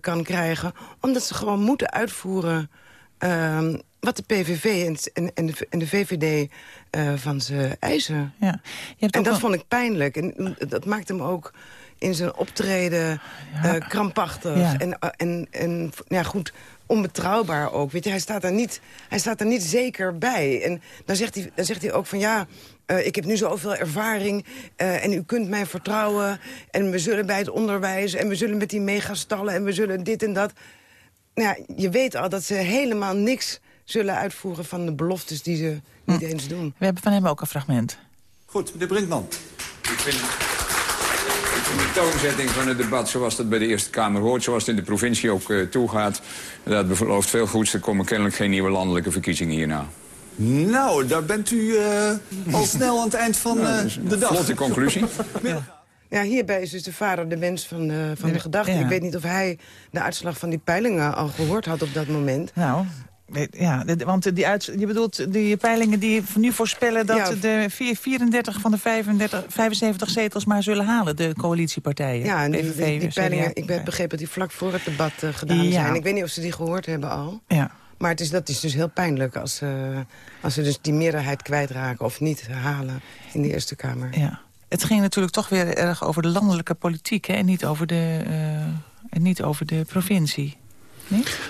kan krijgen... omdat ze gewoon moeten uitvoeren ehm, wat de PVV en, en, de, en de VVD uh, van ze eisen. Ja. Je hebt en dat vond ik pijnlijk. En dat maakt hem ook in zijn optreden ja. uh, krampachtig. Ja. En, uh, en, en ja, goed, onbetrouwbaar ook. Weet je, hij staat er niet, hij staat er niet zeker bij. En dan zegt hij, dan zegt hij ook van ja... Uh, ik heb nu zoveel ervaring uh, en u kunt mij vertrouwen... en we zullen bij het onderwijs en we zullen met die megastallen... en we zullen dit en dat. Nou ja, je weet al dat ze helemaal niks zullen uitvoeren van de beloftes die ze niet hm. eens doen. We hebben van hem ook een fragment. Goed, meneer Brinkman. Ik vind de toonzetting van het debat zoals dat bij de Eerste Kamer hoort... zoals het in de provincie ook uh, toegaat, dat belooft veel goeds. Er komen kennelijk geen nieuwe landelijke verkiezingen hierna. Nou, daar bent u uh, al snel aan het eind van uh, de dag. Vlotte conclusie. Ja, hierbij is dus de vader de mens van de, van de gedachte. Ik weet niet of hij de uitslag van die peilingen al gehoord had op dat moment. Nou, ja, want die uit, je bedoelt die peilingen die nu voorspellen... dat de 34 van de 35, 75 zetels maar zullen halen, de coalitiepartijen. Ja, en die, die, die peilingen, ik heb begrepen dat die vlak voor het debat uh, gedaan ja. zijn. Ik weet niet of ze die gehoord hebben al. Ja. Maar het is, dat is dus heel pijnlijk als, uh, als ze dus die meerderheid kwijtraken... of niet halen in de Eerste Kamer. Ja. Het ging natuurlijk toch weer erg over de landelijke politiek... Hè, en niet over de, uh, en niet over de provincie.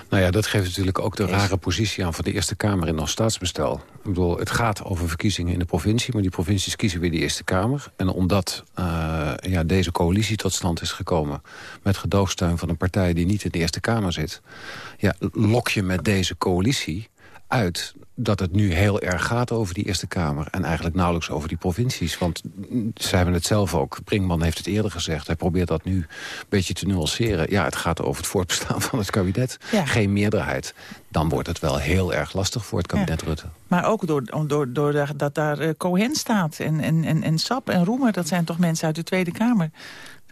Nou ja, dat geeft natuurlijk ook de rare positie aan van de Eerste Kamer in ons staatsbestel. Ik bedoel, het gaat over verkiezingen in de provincie, maar die provincies kiezen weer de Eerste Kamer. En omdat uh, ja, deze coalitie tot stand is gekomen met gedoogsteun van een partij die niet in de Eerste Kamer zit, ja, lok je met deze coalitie uit dat het nu heel erg gaat over die Eerste Kamer... en eigenlijk nauwelijks over die provincies. Want zij hebben het zelf ook. Brinkman heeft het eerder gezegd. Hij probeert dat nu een beetje te nuanceren. Ja, het gaat over het voortbestaan (laughs) van het kabinet. Geen meerderheid. Dan wordt het wel heel erg lastig voor het kabinet Rutte. Maar ook door, door, door dat daar uh, Cohen staat en, en, en, en Sap en Roemer... dat zijn toch mensen uit de Tweede Kamer...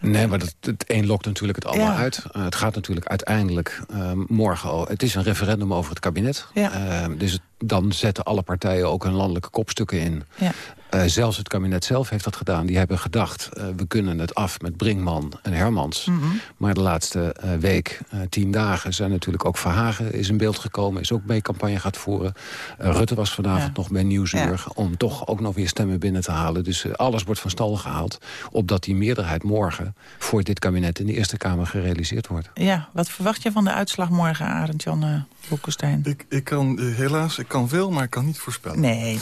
Nee, maar dat, het een lokt natuurlijk het ander uit. Uh, het gaat natuurlijk uiteindelijk uh, morgen al... Het is een referendum over het kabinet. Ja. Uh, dus dan zetten alle partijen ook hun landelijke kopstukken in. Ja. Uh, zelfs het kabinet zelf heeft dat gedaan. Die hebben gedacht, uh, we kunnen het af met Brinkman en Hermans. Mm -hmm. Maar de laatste uh, week, tien dagen, zijn natuurlijk ook Verhagen is in beeld gekomen. Is ook mee campagne gaat voeren. Rutte was vanavond ja. nog bij Nieuwsuur. Ja. Om toch ook nog weer stemmen binnen te halen. Dus alles wordt van stal gehaald. Opdat die meerderheid morgen voor dit kabinet in de Eerste Kamer gerealiseerd wordt. Ja, wat verwacht je van de uitslag morgen, Arend-Jan? Ik, ik kan helaas, ik kan veel, maar ik kan niet voorspellen. Nee.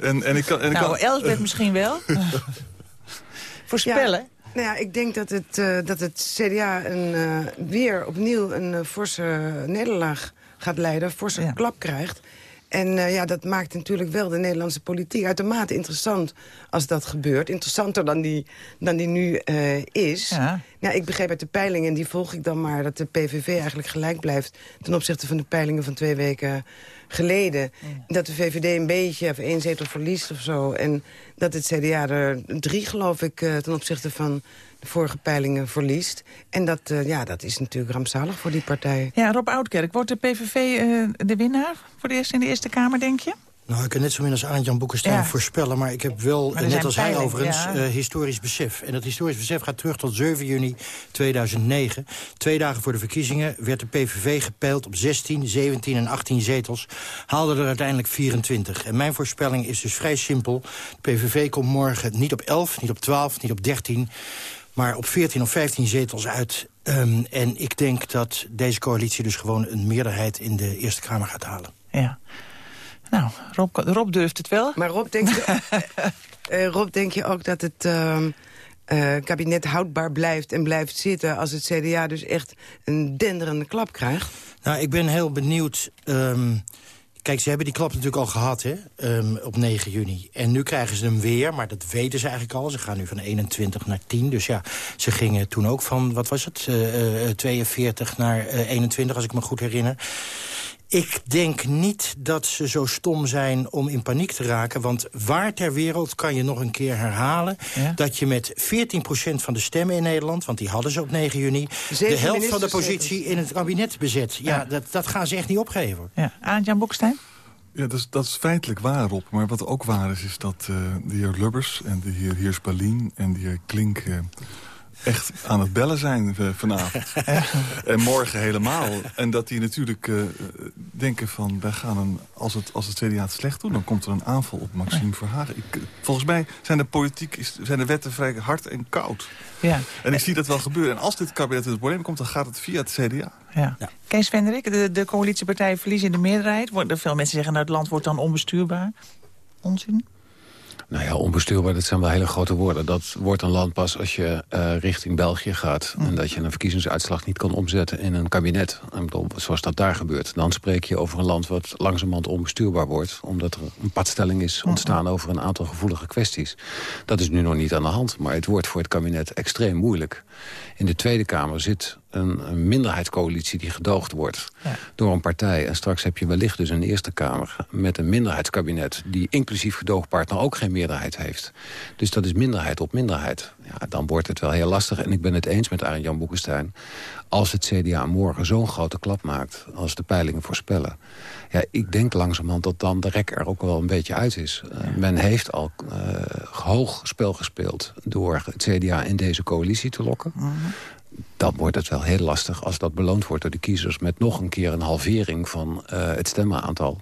En, en ik kan, en nou, ik kan, (laughs) misschien wel. (laughs) Voorspellen? Ja. Nou ja, ik denk dat het, uh, dat het CDA een, uh, weer opnieuw een uh, forse nederlaag gaat leiden. Een forse ja. klap krijgt. En ja, dat maakt natuurlijk wel de Nederlandse politiek uitermate interessant als dat gebeurt. Interessanter dan die, dan die nu is. Ja. Nou, ik begreep uit de peilingen, die volg ik dan maar... dat de PVV eigenlijk gelijk blijft ten opzichte van de peilingen van twee weken geleden. Dat de VVD een beetje, of één zetel verliest of zo. En dat het CDA er drie, geloof ik, uh, ten opzichte van de vorige peilingen verliest. En dat, uh, ja, dat is natuurlijk rampzalig voor die partij. Ja, Rob Oudkerk, wordt de PVV uh, eh, de winnaar voor de eerste in de Eerste Kamer, denk je? Nou, ik kan net zo min als Aantjan Boekenstein ja. voorspellen... maar ik heb wel, net als hij overigens, ja. uh, historisch besef. En dat historisch besef gaat terug tot 7 juni 2009. Twee dagen voor de verkiezingen werd de PVV gepeild op 16, 17 en 18 zetels. Haalde er uiteindelijk 24. En mijn voorspelling is dus vrij simpel. De PVV komt morgen niet op 11, niet op 12, niet op 13 maar op 14 of 15 zetels uit. Um, en ik denk dat deze coalitie dus gewoon een meerderheid in de Eerste Kamer gaat halen. Ja. Nou, Rob, Rob durft het wel. Maar Rob, denk je, uh, Rob, denk je ook dat het uh, uh, kabinet houdbaar blijft en blijft zitten... als het CDA dus echt een denderende klap krijgt? Nou, ik ben heel benieuwd... Um, Kijk, ze hebben die klap natuurlijk al gehad hè, um, op 9 juni. En nu krijgen ze hem weer, maar dat weten ze eigenlijk al. Ze gaan nu van 21 naar 10. Dus ja, ze gingen toen ook van, wat was het, uh, uh, 42 naar uh, 21, als ik me goed herinner. Ik denk niet dat ze zo stom zijn om in paniek te raken. Want waar ter wereld kan je nog een keer herhalen... dat je met 14% van de stemmen in Nederland... want die hadden ze op 9 juni... de helft van de positie in het kabinet bezet. Ja, Dat, dat gaan ze echt niet opgeven. Ja. Aan-Jan Boekstein? Ja, dat is, dat is feitelijk waar, op. Maar wat ook waar is, is dat uh, de heer Lubbers en de heer Heers-Berlin... en de heer Klink uh, echt aan het bellen zijn uh, vanavond. (laughs) en morgen helemaal. En dat die natuurlijk uh, denken van... Wij gaan een, als, het, als het CDA het slecht doet... dan komt er een aanval op Maxime Verhagen. Ik, volgens mij zijn de, politiek, zijn de wetten vrij hard en koud. Ja. En ik zie dat wel gebeuren. En als dit kabinet in het probleem komt... dan gaat het via het CDA. Ja. ja. Kees Venderik, de, de coalitiepartijen verliezen in de meerderheid. Veel mensen zeggen, nou, het land wordt dan onbestuurbaar. Onzin? Nou ja, onbestuurbaar, dat zijn wel hele grote woorden. Dat wordt een land pas als je uh, richting België gaat... en dat je een verkiezingsuitslag niet kan omzetten in een kabinet. zoals dat daar gebeurt. Dan spreek je over een land wat langzamerhand onbestuurbaar wordt... omdat er een padstelling is ontstaan over een aantal gevoelige kwesties. Dat is nu nog niet aan de hand, maar het wordt voor het kabinet extreem moeilijk. In de Tweede Kamer zit een, een minderheidscoalitie die gedoogd wordt door een partij. En straks heb je wellicht dus een Eerste Kamer met een minderheidskabinet... die inclusief gedoogpartner ook geen meerderheid heeft. Dus dat is minderheid op minderheid. Ja, dan wordt het wel heel lastig. En ik ben het eens met Arjen Jan Boekenstein. Als het CDA morgen zo'n grote klap maakt, als de peilingen voorspellen... ja, ik denk langzamerhand dat dan de rek er ook wel een beetje uit is. Uh, men heeft al uh, hoog spel gespeeld door het CDA in deze coalitie te lokken. -hmm dan wordt het wel heel lastig als dat beloond wordt door de kiezers... met nog een keer een halvering van uh, het stemmenaantal.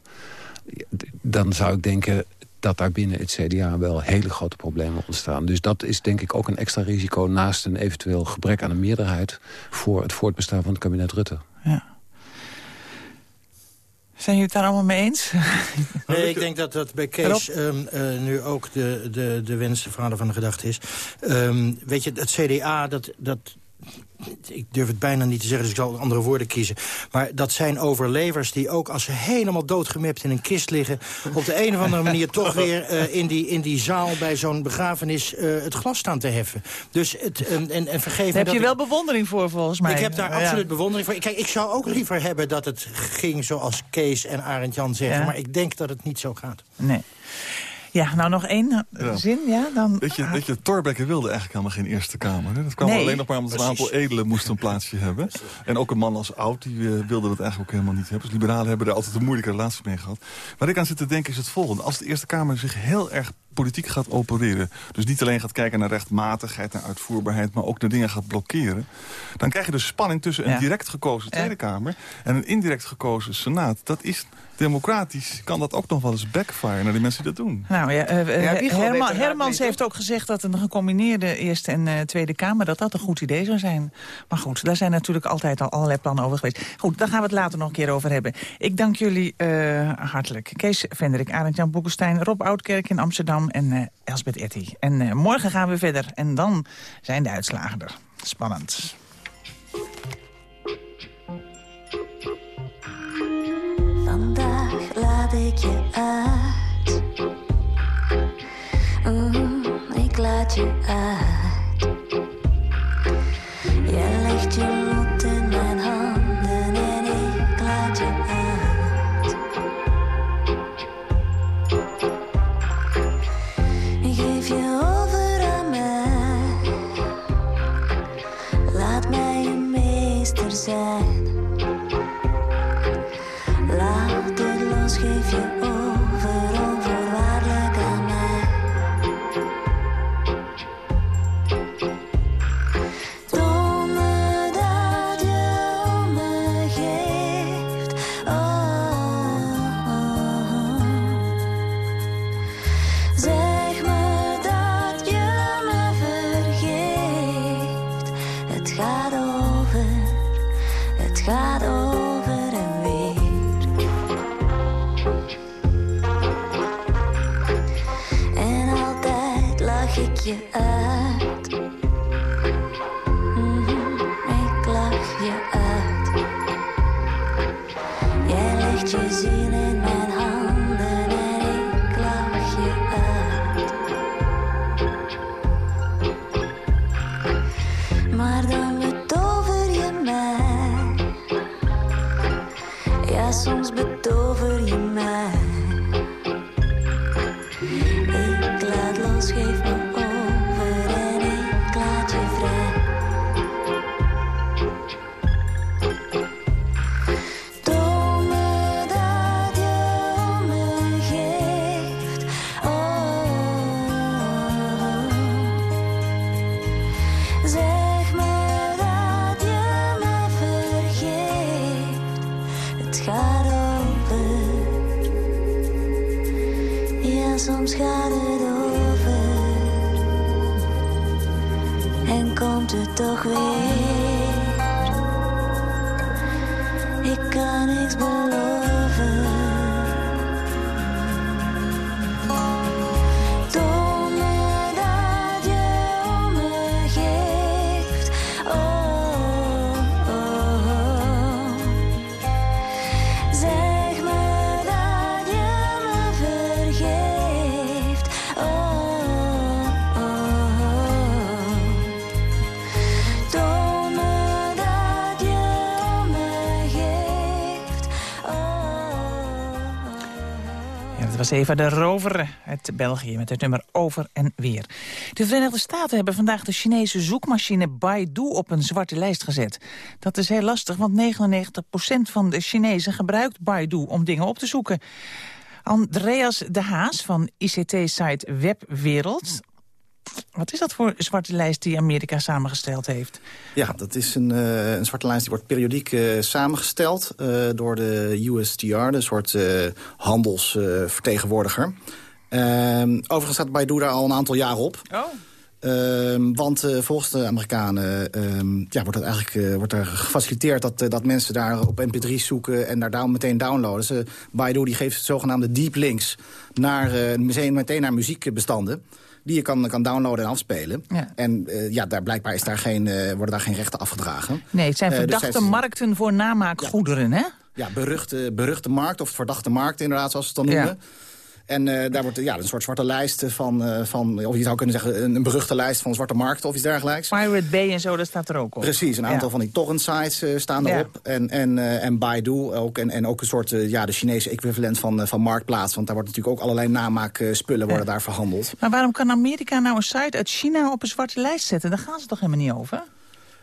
Dan zou ik denken dat daar binnen het CDA wel hele grote problemen ontstaan. Dus dat is denk ik ook een extra risico... naast een eventueel gebrek aan een meerderheid... voor het voortbestaan van het kabinet Rutte. Ja. Zijn jullie het daar allemaal mee eens? (laughs) Nee, ik denk dat dat bij Kees um, uh, nu ook de, de, de wens, de vader van de gedachte is. Um, weet je, het CDA, dat, dat, ik durf het bijna niet te zeggen, dus ik zal andere woorden kiezen. Maar dat zijn overlevers die ook als ze helemaal doodgemept in een kist liggen... op de een of andere manier toch weer uh, in, die, in die zaal bij zo'n begrafenis uh, het glas staan te heffen. Dus het, um, en, en vergeef Daar heb je wel bewondering voor, volgens mij. Ik heb daar absoluut bewondering voor. Kijk, ik zou ook liever hebben dat het ging zoals Kees en Arend Jan zeggen. Ja. Maar ik denk dat het niet zo gaat. Nee. Ja, nou nog één ja. zin, ja. Dan... Weet, je, weet je, Thorbecke wilde eigenlijk helemaal geen Eerste Kamer. Hè? Dat kwam nee. alleen nog maar omdat een aantal edelen moesten een plaatsje (laughs) hebben. En ook een man als Oud, die uh, wilde dat eigenlijk ook helemaal niet hebben. Dus liberalen hebben er altijd een moeilijke relatie mee gehad. Waar ik aan zit te denken is het volgende. Als de Eerste Kamer zich heel erg politiek gaat opereren... dus niet alleen gaat kijken naar rechtmatigheid, naar uitvoerbaarheid... maar ook naar dingen gaat blokkeren... dan krijg je dus spanning tussen een ja. direct gekozen Tweede Kamer... en een indirect gekozen Senaat. Dat is democratisch kan dat ook nog wel eens backfire naar die mensen die dat doen. Nou ja, uh, ja Herman, Hermans heeft ook gezegd dat een gecombineerde Eerste en uh, Tweede Kamer... dat dat een goed idee zou zijn. Maar goed, daar zijn natuurlijk altijd al allerlei plannen over geweest. Goed, daar gaan we het later nog een keer over hebben. Ik dank jullie uh, hartelijk. Kees Venderik, Arend-Jan Boekenstein, Rob Oudkerk in Amsterdam en Elsbeth Etty. En morgen gaan we verder en dan zijn de uitslagen er. Spannend. Vandaag laat ik je uit. Mm, ik laat je uit. Zijn. geef je over onvoorwaardelijk aan mij. Toon me dat je om me geeft. Oh, oh, oh. Zeg me dat je me vergeeft. Het gaat over, het gaat over. je uit. Eva de Rover uit België met het nummer Over en Weer. De Verenigde Staten hebben vandaag de Chinese zoekmachine Baidu op een zwarte lijst gezet. Dat is heel lastig, want 99% van de Chinezen gebruikt Baidu om dingen op te zoeken. Andreas de Haas van ICT-site Webwereld. Wat is dat voor zwarte lijst die Amerika samengesteld heeft? Ja, dat is een, eh, een zwarte lijst die wordt periodiek eh, samengesteld eh, door de USTR, de soort handelsvertegenwoordiger. Ehm, overigens staat Baidu daar al een aantal jaar op. Oh. Ehm, want volgens de Amerikanen ehm, ja, wordt, het eigenlijk, wordt er gefaciliteerd dat, dat mensen daar op mp3 zoeken en daar down, meteen downloaden. Ze, Baidu die geeft zogenaamde deep links naar, meteen, meteen naar muziekbestanden. Die je kan, kan downloaden en afspelen. Ja. En eh, ja, daar, blijkbaar is daar geen, eh, worden daar geen rechten afgedragen. Nee, het zijn Eh, dus verdachte markten voor namaakgoederen, hè? Ja, beruchte, beruchte markt, of verdachte markt inderdaad, zoals ze het dan Ja. En eh, daar wordt ja, een soort zwarte lijst van, eh, van, of je zou kunnen zeggen, een, beruchte lijst van zwarte markten of iets dergelijks. Pirate Bay en zo, dat staat er ook op. Precies, een aantal Ja. van die torrent sites eh, staan Ja. erop. En, en, eh, en Baidu ook. En, en ook een soort, eh, ja, de Chinese equivalent van, eh, van Marktplaats. Want daar wordt natuurlijk ook allerlei namaakspullen worden daar verhandeld. Maar waarom kan Amerika nou een site uit China op een zwarte lijst zetten? Daar gaan ze toch helemaal niet over?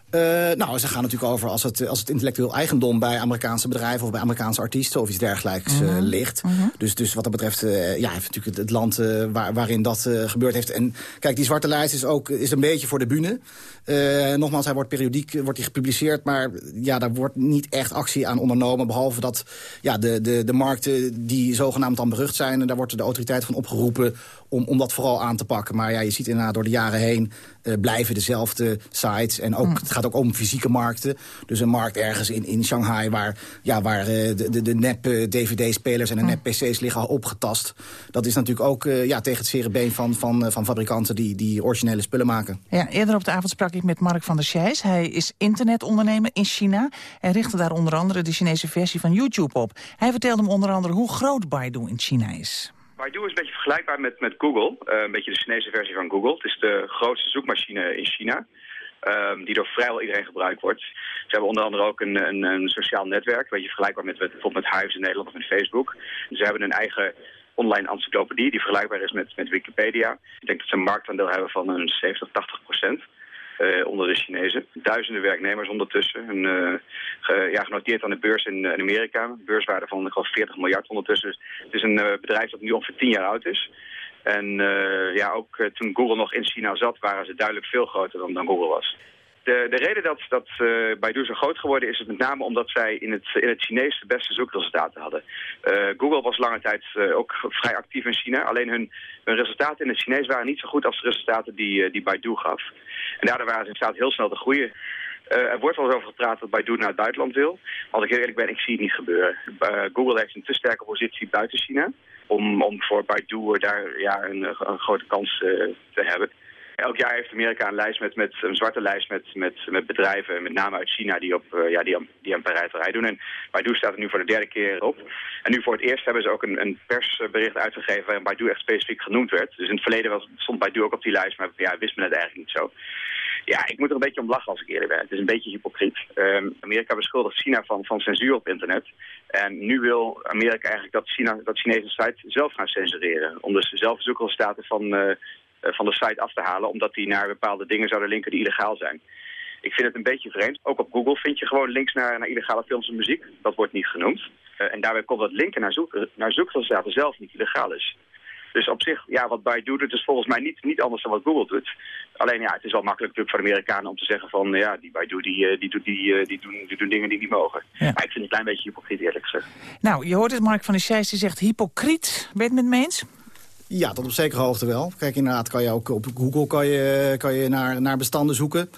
Eh, nou, ze gaan natuurlijk over als het, als het intellectueel eigendom bij Amerikaanse bedrijven of bij Amerikaanse artiesten of iets dergelijks eh, Mhm. ligt. Dus, dus wat dat betreft, eh, ja, heeft natuurlijk het, land waar, waarin dat gebeurd heeft. En kijk, die zwarte lijst is ook is een beetje voor de bühne. Nogmaals, hij wordt periodiek wordt hij gepubliceerd, maar ja, daar wordt niet echt actie aan ondernomen. Behalve dat ja, de, de, de markten die zogenaamd dan berucht zijn, en daar wordt de autoriteit van opgeroepen om, om dat vooral aan te pakken. Maar ja, je ziet inderdaad door de jaren heen eh, blijven dezelfde sites. En ook, het gaat ook om fysieke markten. Dus een markt ergens in, in Shanghai waar, ja, waar eh, de, de, de nep-dvd-spelers en de nep-pc's liggen opgetast. Dat is natuurlijk ook eh, ja, tegen het zere been van, van, van fabrikanten die, die originele spullen maken. Ja, eerder op de avond sprak ik met Mark van der Scheijs. Hij is internetondernemer in China en richtte daar onder andere de Chinese versie van YouTube op. Hij vertelde me onder andere hoe groot Baidu in China is. Baidu is een beetje vergelijkbaar met, met Google. Eh, een beetje de Chinese versie van Google. Het is de grootste zoekmachine in China. ehm, die door vrijwel iedereen gebruikt wordt. Ze hebben onder andere ook een, een, een sociaal netwerk. Een beetje vergelijkbaar met, met, bijvoorbeeld met Hives in Nederland of met Facebook. Ze hebben een eigen online encyclopedie die vergelijkbaar is met, met Wikipedia. Ik denk dat ze een marktaandeel hebben van een 70, 80 procent. Eh, onder de Chinezen. Duizenden werknemers ondertussen. Eh, ja, genoteerd aan de beurs in, in Amerika. Een beurswaarde van ik geloof 40 miljard ondertussen. Het is een eh, bedrijf dat nu ongeveer 10 jaar oud is. En eh, ja, ook eh, toen Google nog in China zat, waren ze duidelijk veel groter dan, dan Google was. De, de reden dat, dat eh, Baidu zo groot geworden is, is met name omdat zij in het, in het Chinees de beste zoekresultaten hadden. Eh, Google was lange tijd eh, ook vrij actief in China, alleen hun, resultaten in het Chinees waren niet zo goed als de resultaten die, die Baidu gaf. En daardoor waren ze in staat heel snel te groeien. Er wordt wel eens over gepraat dat Baidu naar het buitenland wil. Als ik heel eerlijk ben, ik zie het niet gebeuren. Google heeft een te sterke positie buiten China. Om, om voor Baidu daar ja, een, een grote kans te hebben. Elk jaar heeft Amerika een lijst met, met een zwarte lijst met, met, met bedrijven, met name uit China, die, op, eh, ja, die, die aan doen. En Baidu staat er nu voor de derde keer op. En nu voor het eerst hebben ze ook een, een persbericht uitgegeven waarin Baidu echt specifiek genoemd werd. Dus in het verleden was, stond Baidu ook op die lijst, maar ja, wist men het eigenlijk niet zo. Ja, ik moet er een beetje om lachen als ik eerlijk ben. Het is een beetje hypocriet. Ehm, Amerika beschuldigt China van, van censuur op internet. En nu wil Amerika eigenlijk dat, China, dat Chinese site zelf gaan censureren. Om dus zelf zoekresultaten van, eh, van de site af te halen... omdat die naar bepaalde dingen zouden linken die illegaal zijn. Ik vind het een beetje vreemd. Ook op Google vind je gewoon links naar, naar illegale films en muziek. Dat wordt niet genoemd. Eh, en daarbij komt dat linken naar, zoek, naar zoekresultaten zelf niet illegaal is. Dus op zich, ja, wat Baidu doet is volgens mij niet, niet anders dan wat Google doet. Alleen ja, het is wel makkelijk natuurlijk voor de Amerikanen om te zeggen van... ja, die Baidu die, eh, die, doet, die, eh, die, doen, die doen dingen die niet mogen. Maar ik vind het een klein beetje hypocriet eerlijk gezegd. Nou, je hoort het, Mark van der Scheijs, die zegt hypocriet. Ben je het met me eens? Ja, tot op zekere hoogte wel. Kijk, inderdaad kan je ook op Google kan je, kan je naar, naar bestanden zoeken.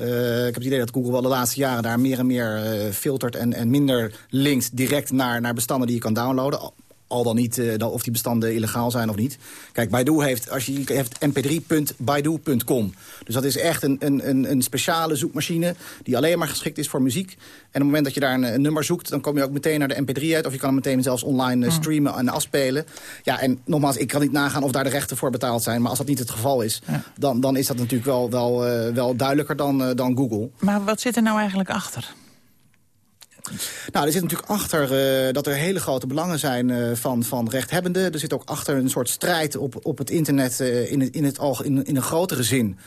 Uh, ik heb het idee dat Google wel de laatste jaren daar meer en meer uh, filtert... En, en minder linkt direct naar, naar bestanden die je kan downloaden al dan niet uh, of die bestanden illegaal zijn of niet. Kijk, Baidu heeft, als je heeft mp3.baidu.com. Dus dat is echt een, een, een speciale zoekmachine die alleen maar geschikt is voor muziek. En op het moment dat je daar een, een, nummer zoekt, dan kom je ook meteen naar de mp3 uit. Of je kan hem meteen zelfs online uh, streamen en afspelen. Ja, en nogmaals, ik kan niet nagaan of daar de rechten voor betaald zijn. Maar als dat niet het geval is, ja. dan, dan is dat natuurlijk wel, wel, uh, wel duidelijker dan, dan Google. Maar wat zit er nou eigenlijk achter? Nou, er zit natuurlijk achter uh, dat er hele grote belangen zijn uh, van, van rechthebbenden. Er zit ook achter een soort strijd op, op het internet uh, in, het, in, het alg in, in een grotere zin.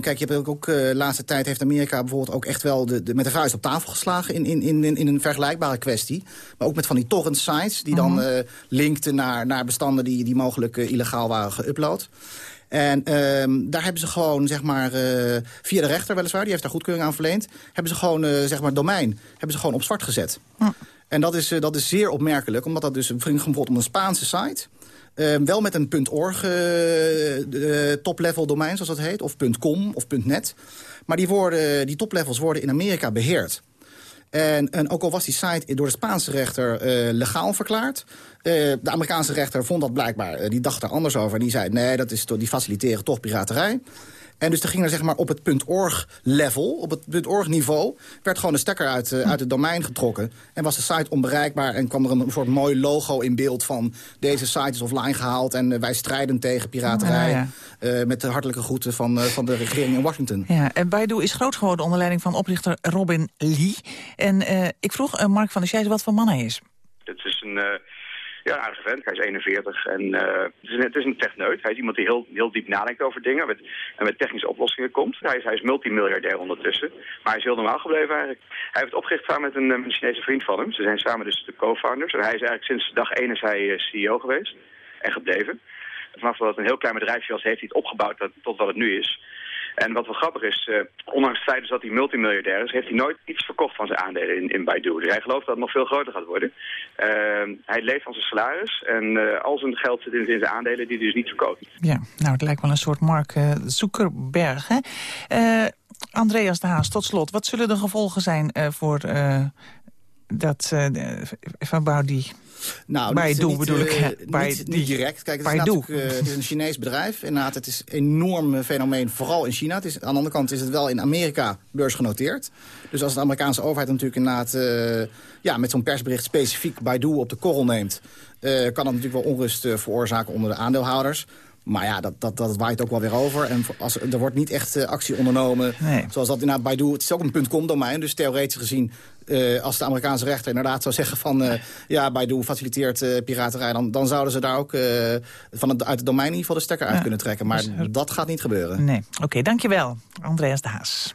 kijk, je hebt ook de laatste tijd heeft Amerika bijvoorbeeld ook echt wel de, de, met de vuist op tafel geslagen in, in, in, in een vergelijkbare kwestie. Maar ook met van die torrent sites die dan linkten naar, naar bestanden die, die mogelijk illegaal waren geüpload. En um, daar hebben ze gewoon, zeg maar, uh, via de rechter weliswaar... die heeft daar goedkeuring aan verleend... hebben ze gewoon, uh, zeg maar, domein hebben ze gewoon op zwart gezet. Hm. En dat is, uh, dat is zeer opmerkelijk, omdat dat dus... bijvoorbeeld om een Spaanse site... Uh, wel met een .org uh, top-level domein, zoals dat heet, of .com of .net. Maar die, worden, die toplevels worden in Amerika beheerd. En, en, ook al was die site door de Spaanse rechter uh, legaal verklaard... Uh, de Amerikaanse rechter vond dat blijkbaar, uh, die dacht er anders over. Die zei, nee, dat is, die faciliteren toch piraterij. En dus er ging er zeg maar op het .org level, op het .org niveau... werd gewoon een stekker uit, uh, uit het domein getrokken. En was de site onbereikbaar en kwam er een soort mooi logo in beeld van... deze site is offline gehaald en uh, wij strijden tegen piraterij... Ja, ja. Uh, met de hartelijke groeten van, van de regering in Washington. Ja, en Baidu is groot geworden onder leiding van oprichter Robin Lee. En ik vroeg Mark van der Scheijs wat voor man hij is. Het is een ja, aardige vent. Hij is 41 en uh, het, is een, het is een techneut. Hij is iemand die heel, heel diep nadenkt over dingen met, en met technische oplossingen komt. Hij is, hij is multimiljardair ondertussen, maar hij is heel normaal gebleven eigenlijk. Hij heeft opgericht samen met een, een Chinese vriend van hem. Ze zijn samen dus de co-founders. En hij is eigenlijk sinds dag 1 is hij uh, CEO geweest en gebleven. Vanaf dat een heel klein bedrijfje was, heeft hij het opgebouwd tot wat het nu is. En wat wel grappig is, uh, ondanks het feit dus dat hij multimiljardair is, heeft hij nooit iets verkocht van zijn aandelen in, in Baidu. Dus hij gelooft dat het nog veel groter gaat worden. Uh, hij leeft van zijn salaris en uh, al zijn geld zit in, zijn aandelen die hij dus niet verkoopt. Ja, nou het lijkt wel een soort Mark Zuckerberg. Hè? Andreas de Haas, tot slot, wat zullen de gevolgen zijn voor dat van? Nou, bij niet, doe niet, bedoel ik. Uh, bij niet, niet, direct. Kijk, het is, natuurlijk, uh, het is een Chinees bedrijf. Inderdaad, het is een enorm fenomeen, vooral in China. Het is, aan de andere kant is het wel in Amerika beursgenoteerd. Dus als de Amerikaanse overheid natuurlijk inderdaad... Uh, ja, met zo'n persbericht specifiek Baidu op de korrel neemt... kan dat natuurlijk wel onrust veroorzaken onder de aandeelhouders. Maar ja, dat, dat, dat waait ook wel weer over. En als, er wordt niet echt uh, actie ondernomen. Nee. Zoals dat inderdaad Baidu... Het is ook een .com-domein, dus theoretisch gezien... Uh, als de Amerikaanse rechter inderdaad zou zeggen van... Uh, ja, Baidu faciliteert uh, piraterij... Dan, dan zouden ze daar ook van het, uit het domein in ieder geval de stekker uit ja. kunnen trekken. Maar dus, dat gaat niet gebeuren. Nee, oké, okay, dankjewel. Andreas de Haas.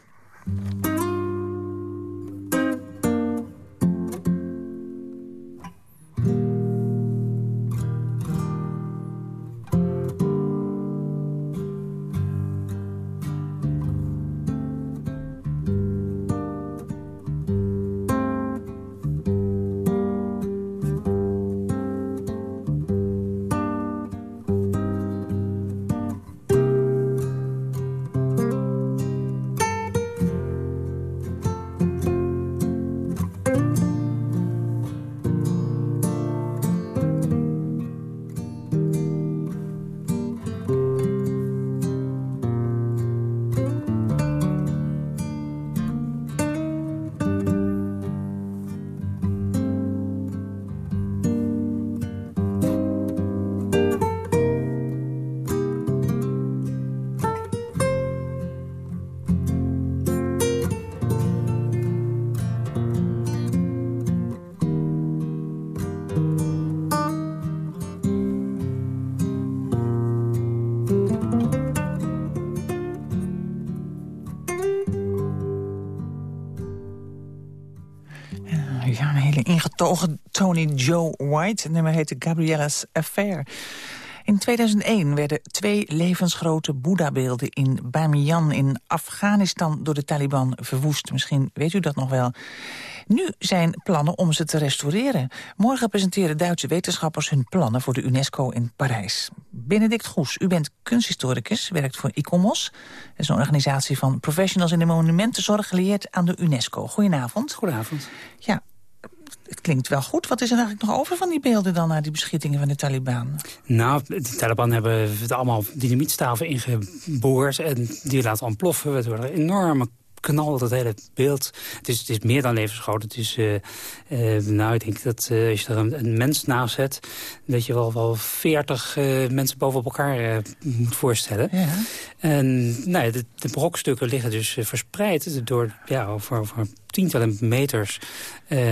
White. Het nummer heette Gabriella's Affair. In 2001 werden twee levensgrote Boeddha-beelden in Bamiyan in Afghanistan door de Taliban verwoest. Misschien weet u dat nog wel. Nu zijn plannen om ze te restaureren. Morgen presenteren Duitse wetenschappers hun plannen voor de UNESCO in Parijs. Benedict Goes, u bent kunsthistoricus, werkt voor ICOMOS. Dat is een organisatie van professionals in de monumentenzorg geleerd aan de UNESCO. Goedenavond. Goedenavond. Ja, het klinkt wel goed. Wat is er eigenlijk nog over van die beelden dan... na die beschietingen van de Taliban? Nou, de Taliban hebben allemaal dynamietstaven ingeboord... en die laten ontploffen, er enorme knal dat hele beeld. Het is, het is meer dan levensgroot. Het is, uh, uh, nou, ik denk dat uh, als je er een, een, mens naast zet... dat je wel, wel veertig mensen bovenop elkaar moet voorstellen. Ja. En nou, de, de brokstukken liggen dus verspreid door, ja, over, over tientallen meters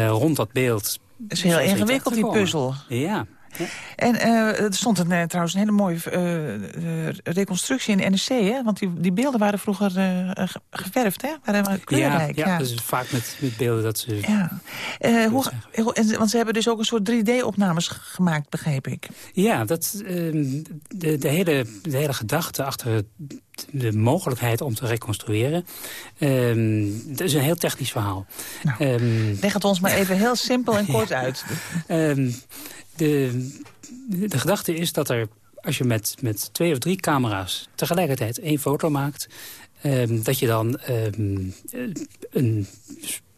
rond dat beeld. Het is heel ingewikkeld, die puzzel. Ja, en uh, er stond een, uh, trouwens een hele mooie uh, reconstructie in de NRC, hè? Want die, die beelden waren vroeger geverfd, hè? Waren kleurrijk. Ja, ja, dus vaak met, met beelden dat ze... Ja. hoe, want ze hebben dus ook een soort 3D-opnames gemaakt, begreep ik. Ja, dat, ehm, de, de, hele, de hele gedachte achter de mogelijkheid om te reconstrueren. Um, dat is een heel technisch verhaal. Nou, um, leg het ons maar even heel simpel en (laughs) kort uit. Um, de, de gedachte is dat er, als je met, met twee of drie camera's tegelijkertijd één foto maakt... Um, dat je dan um, een,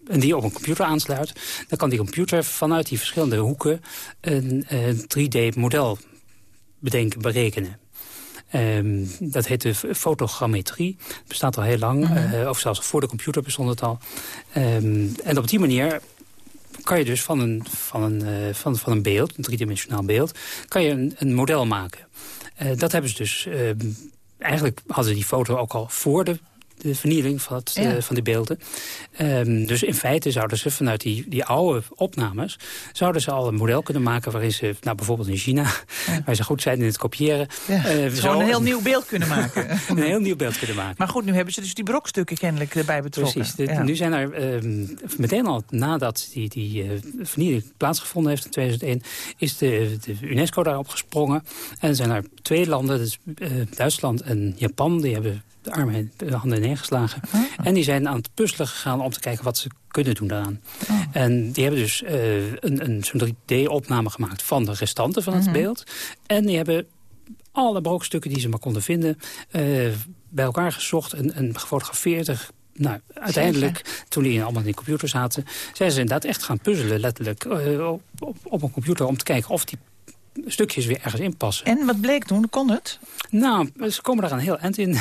en die op een computer aansluit... dan kan die computer vanuit die verschillende hoeken een, een 3D-model bedenken, berekenen. Um, dat heet de fotogrammetrie. Het bestaat al heel lang, mm -hmm. uh, of zelfs voor de computer bestond het al. En op die manier kan je dus van een, van een, uh, van, van een beeld, een driedimensionaal beeld... kan je een, een model maken. Uh, dat hebben ze dus... Uh, eigenlijk hadden ze die foto ook al voor de de vernieling van, het, ja. uh, van die beelden. Um, dus in feite zouden ze vanuit die, die oude opnames... zouden ze al een model kunnen maken waarin ze... nou bijvoorbeeld in China, ja. waar ze goed zijn in het kopiëren... Ja, uh, zo een heel nieuw beeld kunnen maken. (laughs) een heel nieuw beeld kunnen maken. Maar goed, nu hebben ze dus die brokstukken kennelijk erbij betrokken. Precies. De, nu zijn er um, meteen al nadat die, die uh, vernieling plaatsgevonden heeft in 2001... is de, de UNESCO daarop gesprongen. En zijn er twee landen, dus, Duitsland en Japan... die hebben de armen de handen neergeslagen. Oh. En die zijn aan het puzzelen gegaan om te kijken wat ze kunnen doen daaraan. Oh. En die hebben dus uh, een, een zo'n 3D-opname gemaakt van de restanten van het mm -hmm. beeld. En die hebben alle brokstukken die ze maar konden vinden... Uh, bij elkaar gezocht en, en gefotografeerd nou, uiteindelijk, Zeker. toen die allemaal in de computer zaten... zijn ze inderdaad echt gaan puzzelen, letterlijk, uh, op, op, op, een computer... om te kijken of die stukjes weer ergens inpassen. En wat bleek toen? Kon het? Nou, ze komen daar een heel eind in. (laughs) er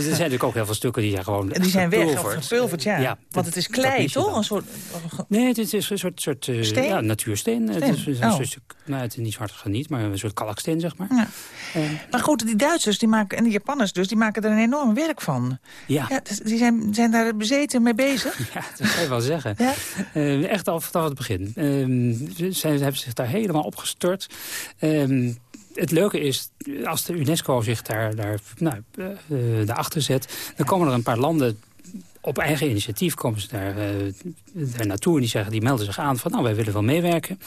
zijn natuurlijk ook heel veel stukken die zijn gewoon Die zijn weg of gepulverd, ja. ja. Want het is klei, toch? Een soort... Nee, het is een soort, soort uh, steen? Ja, natuursteen. Steen. Het is een oh. soort, nou, het is niet zwart graniet, maar een soort kalksteen, zeg maar. Ja. Uh, maar goed, die Duitsers die maken, en de Japanners dus, die maken er een enorm werk van. Ja. ja die zijn, zijn daar bezeten mee bezig. (laughs) Ja, dat kan je wel zeggen. Ja? Uh, echt al vanaf het begin. Uh, zij hebben zich daar helemaal opgestort. Um, het leuke is, als de UNESCO zich daar, daar nou, uh, daarachter zet... dan komen er een paar landen op eigen initiatief komen ze daar, uh, daar naartoe en die, zeggen, die melden zich aan van nou wij willen wel meewerken.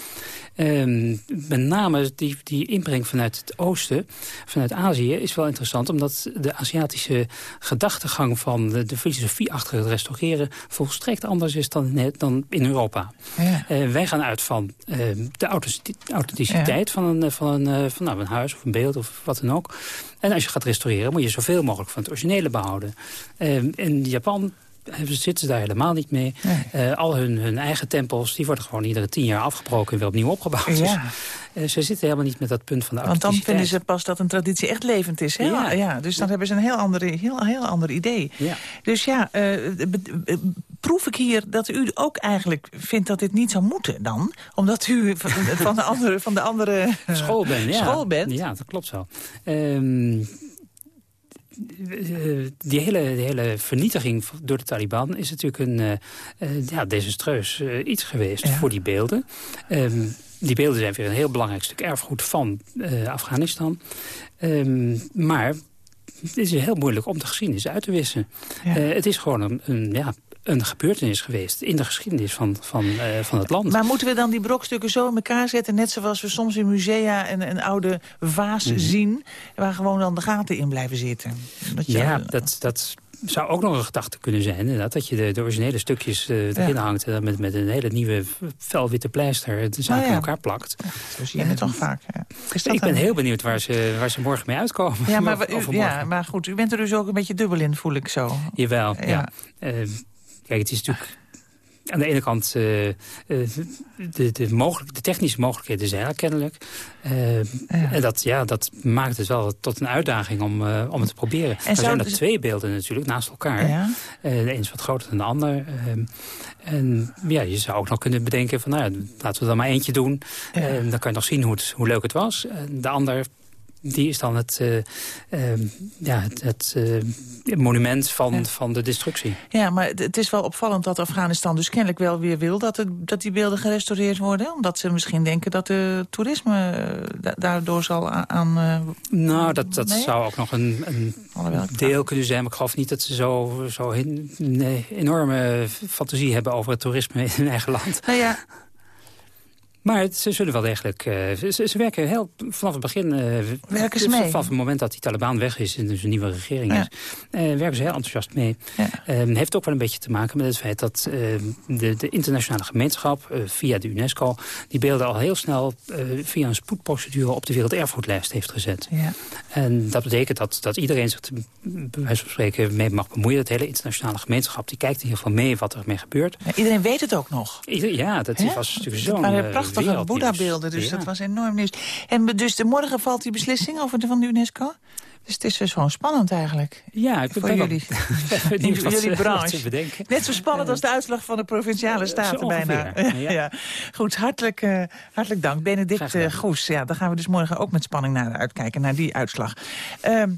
Um, met name die, die inbreng vanuit het oosten, vanuit Azië, is wel interessant omdat de Aziatische gedachtegang van de, de filosofie achter het restaureren volstrekt anders is dan, dan in Europa. Ja. Uh, wij gaan uit van uh, de authenticiteit ja. van, een, van, een, van nou, een huis of een beeld of wat dan ook. En als je gaat restaureren moet je zoveel mogelijk van het originele behouden. in Japan zitten ze daar helemaal niet mee. Nee. Uh, al hun, hun eigen tempels die worden gewoon iedere tien jaar afgebroken en weer opnieuw opgebouwd. Ja. Dus, uh, ze zitten helemaal niet met dat punt van de Want dan vinden ze pas dat een traditie echt levend is. Hè? Ja. ja dus dan hebben ze een heel ander, heel, heel ander idee. Ja. Dus ja, uh, proef ik hier dat u ook eigenlijk vindt dat dit niet zou moeten dan? Omdat u (laughs) van de andere, van de andere school bent. Ja. School bent. Ja, dat klopt zo. Um, die hele, die hele vernietiging door de Taliban is natuurlijk een uh, uh, ja, desastreus uh, iets geweest ja. voor die beelden. Um, die beelden zijn weer een heel belangrijk stuk erfgoed van Afghanistan. Um, maar het is heel moeilijk om de geschiedenis uit te wissen. Ja. het is gewoon een, een ja, een gebeurtenis geweest in de geschiedenis van, van, eh, van het land. Maar moeten we dan die brokstukken zo in elkaar zetten... net zoals we soms in musea een, een oude vaas Mhm. zien... waar gewoon dan de gaten in blijven zitten? Dat je- Ja, dat, dat zou ook nog een gedachte kunnen zijn. Inderdaad, dat je de, de originele stukjes eh, erin hangt... en dan met, met een hele nieuwe felwitte pleister de zaak ja. in elkaar plakt. Zo zie je het toch vaak. Ja. Ik ben heel benieuwd waar ze, waar ze morgen mee uitkomen. Ja maar, (laughs) u- ja, maar goed, u bent er dus ook een beetje dubbel in, voel ik zo. Jawel, ja. Ja. Kijk, het is natuurlijk... Aan de ene kant, eh, eh, de, de, mogelijk, de technische mogelijkheden zijn er kennelijk. Eh, En dat, ja, dat maakt het wel tot een uitdaging om, om het te proberen. er zijn er dus- twee beelden natuurlijk naast elkaar. Ja. De een is wat groter dan de ander. Ehm, en ja, je zou ook nog kunnen bedenken van, nou, ja, laten we er maar eentje doen. En dan kan je nog zien hoe, het, hoe leuk het was. De ander, die is dan het, eh, ehm, ja, het, het eh, monument van, van de destructie. Ja, maar het- is wel opvallend dat Afghanistan dus kennelijk wel weer wil... dat, het, dat die beelden gerestaureerd worden. Omdat ze misschien denken dat de toerisme eh, da- daardoor zal aan... Nou, dat, dat Nee? zou ook nog een, een deel kunnen zijn. Maar ik geloof niet dat ze zo, zo een nee, enorme fantasie hebben over het toerisme in hun eigen land. Nou ja, Maar het- ze zullen wel degelijk... eh, ze, ze werken heel vanaf het begin... eh, Werken ze mee? Vanaf het moment dat die Taliban weg is en dus een nieuwe regering Ja. is... eh, werken ze heel enthousiast mee. Eh, heeft ook wel een beetje te maken met het feit dat eh, de, de internationale gemeenschap... via de UNESCO die beelden al heel snel via een spoedprocedure... op de werelderfgoedlijst heeft gezet. ja. En dat betekent dat, dat iedereen zich bij wijze van spreken mee mag bemoeien. Dat hele internationale gemeenschap die kijkt in ieder geval mee wat er mee gebeurt. Ja, iedereen weet het ook nog. Ieder- ja, dat was natuurlijk zo'n prachtige. Boeddha-beelden, dus Ja. dat was enorm nieuws. En dus de morgen valt die beslissing over de, van de UNESCO? Dus het is dus gewoon spannend eigenlijk. Ja, ik voor (laughs) (laughs) jullie. wat jullie branche. Net zo spannend als de uitslag van de Provinciale Staten bijna. (laughs) Ja, ja. Goed, hartelijk, eh, hartelijk dank. Benedict eh, Goes. Ja, daar gaan we dus morgen ook met spanning naar uitkijken, naar die uitslag. Ehm,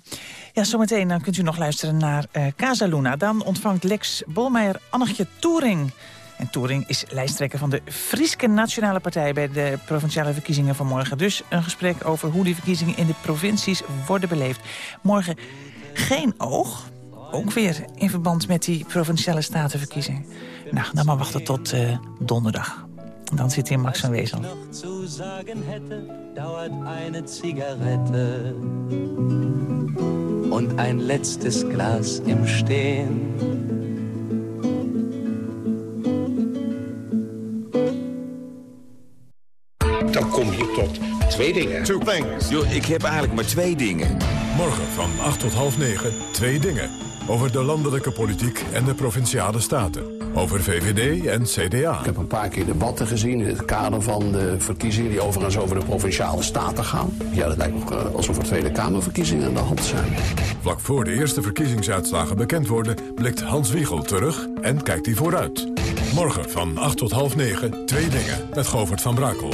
ja, zometeen dan kunt u nog luisteren naar eh Casa Luna. Dan ontvangt Lex Bolmeijer Annegje Toering. En Toering is lijsttrekker van de Frieske Nationale Partij... bij de provinciale verkiezingen van morgen. Dus een gesprek over hoe die verkiezingen in de provincies worden beleefd. Morgen geen oog, ook weer in verband met die provinciale statenverkiezingen. Nou, dan maar wachten tot eh, donderdag. Dan zit hier Max van Wezel. zu sagen hätte, dauert eine letztes Glas im Stehen. Dan kom je tot twee dingen. Two things. Yo, ik heb eigenlijk maar twee dingen. Morgen van 8 tot half 9, twee dingen. Over de landelijke politiek en de provinciale staten. Over VVD en CDA. Ik heb een paar keer debatten gezien in het kader van de verkiezingen... die overigens over de provinciale staten gaan. Ja, dat lijkt nog eh, alsof er Tweede Kamerverkiezingen aan de hand zijn. Vlak voor de eerste verkiezingsuitslagen bekend worden... blikt Hans Wiegel terug en kijkt hij vooruit. Morgen van 8 tot half 9, twee dingen. Met Govert van Brakel.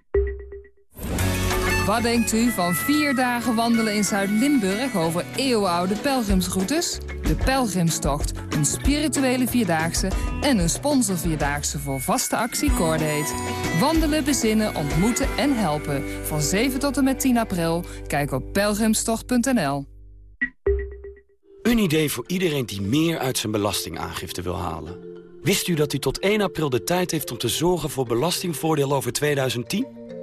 Wat denkt u van vier dagen wandelen in Zuid-Limburg over eeuwenoude pelgrimsroutes? De Pelgrimstocht, een spirituele vierdaagse en een sponsorvierdaagse voor vaste actie Cordate. Wandelen, bezinnen, ontmoeten en helpen. Van 7 tot en met 10 april. Kijk op pelgrimstocht.nl. Een idee voor iedereen die meer uit zijn belastingaangifte wil halen. Wist u dat u tot 1 april de tijd heeft om te zorgen voor belastingvoordeel over 2010?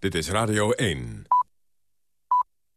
Dit is Radio 1.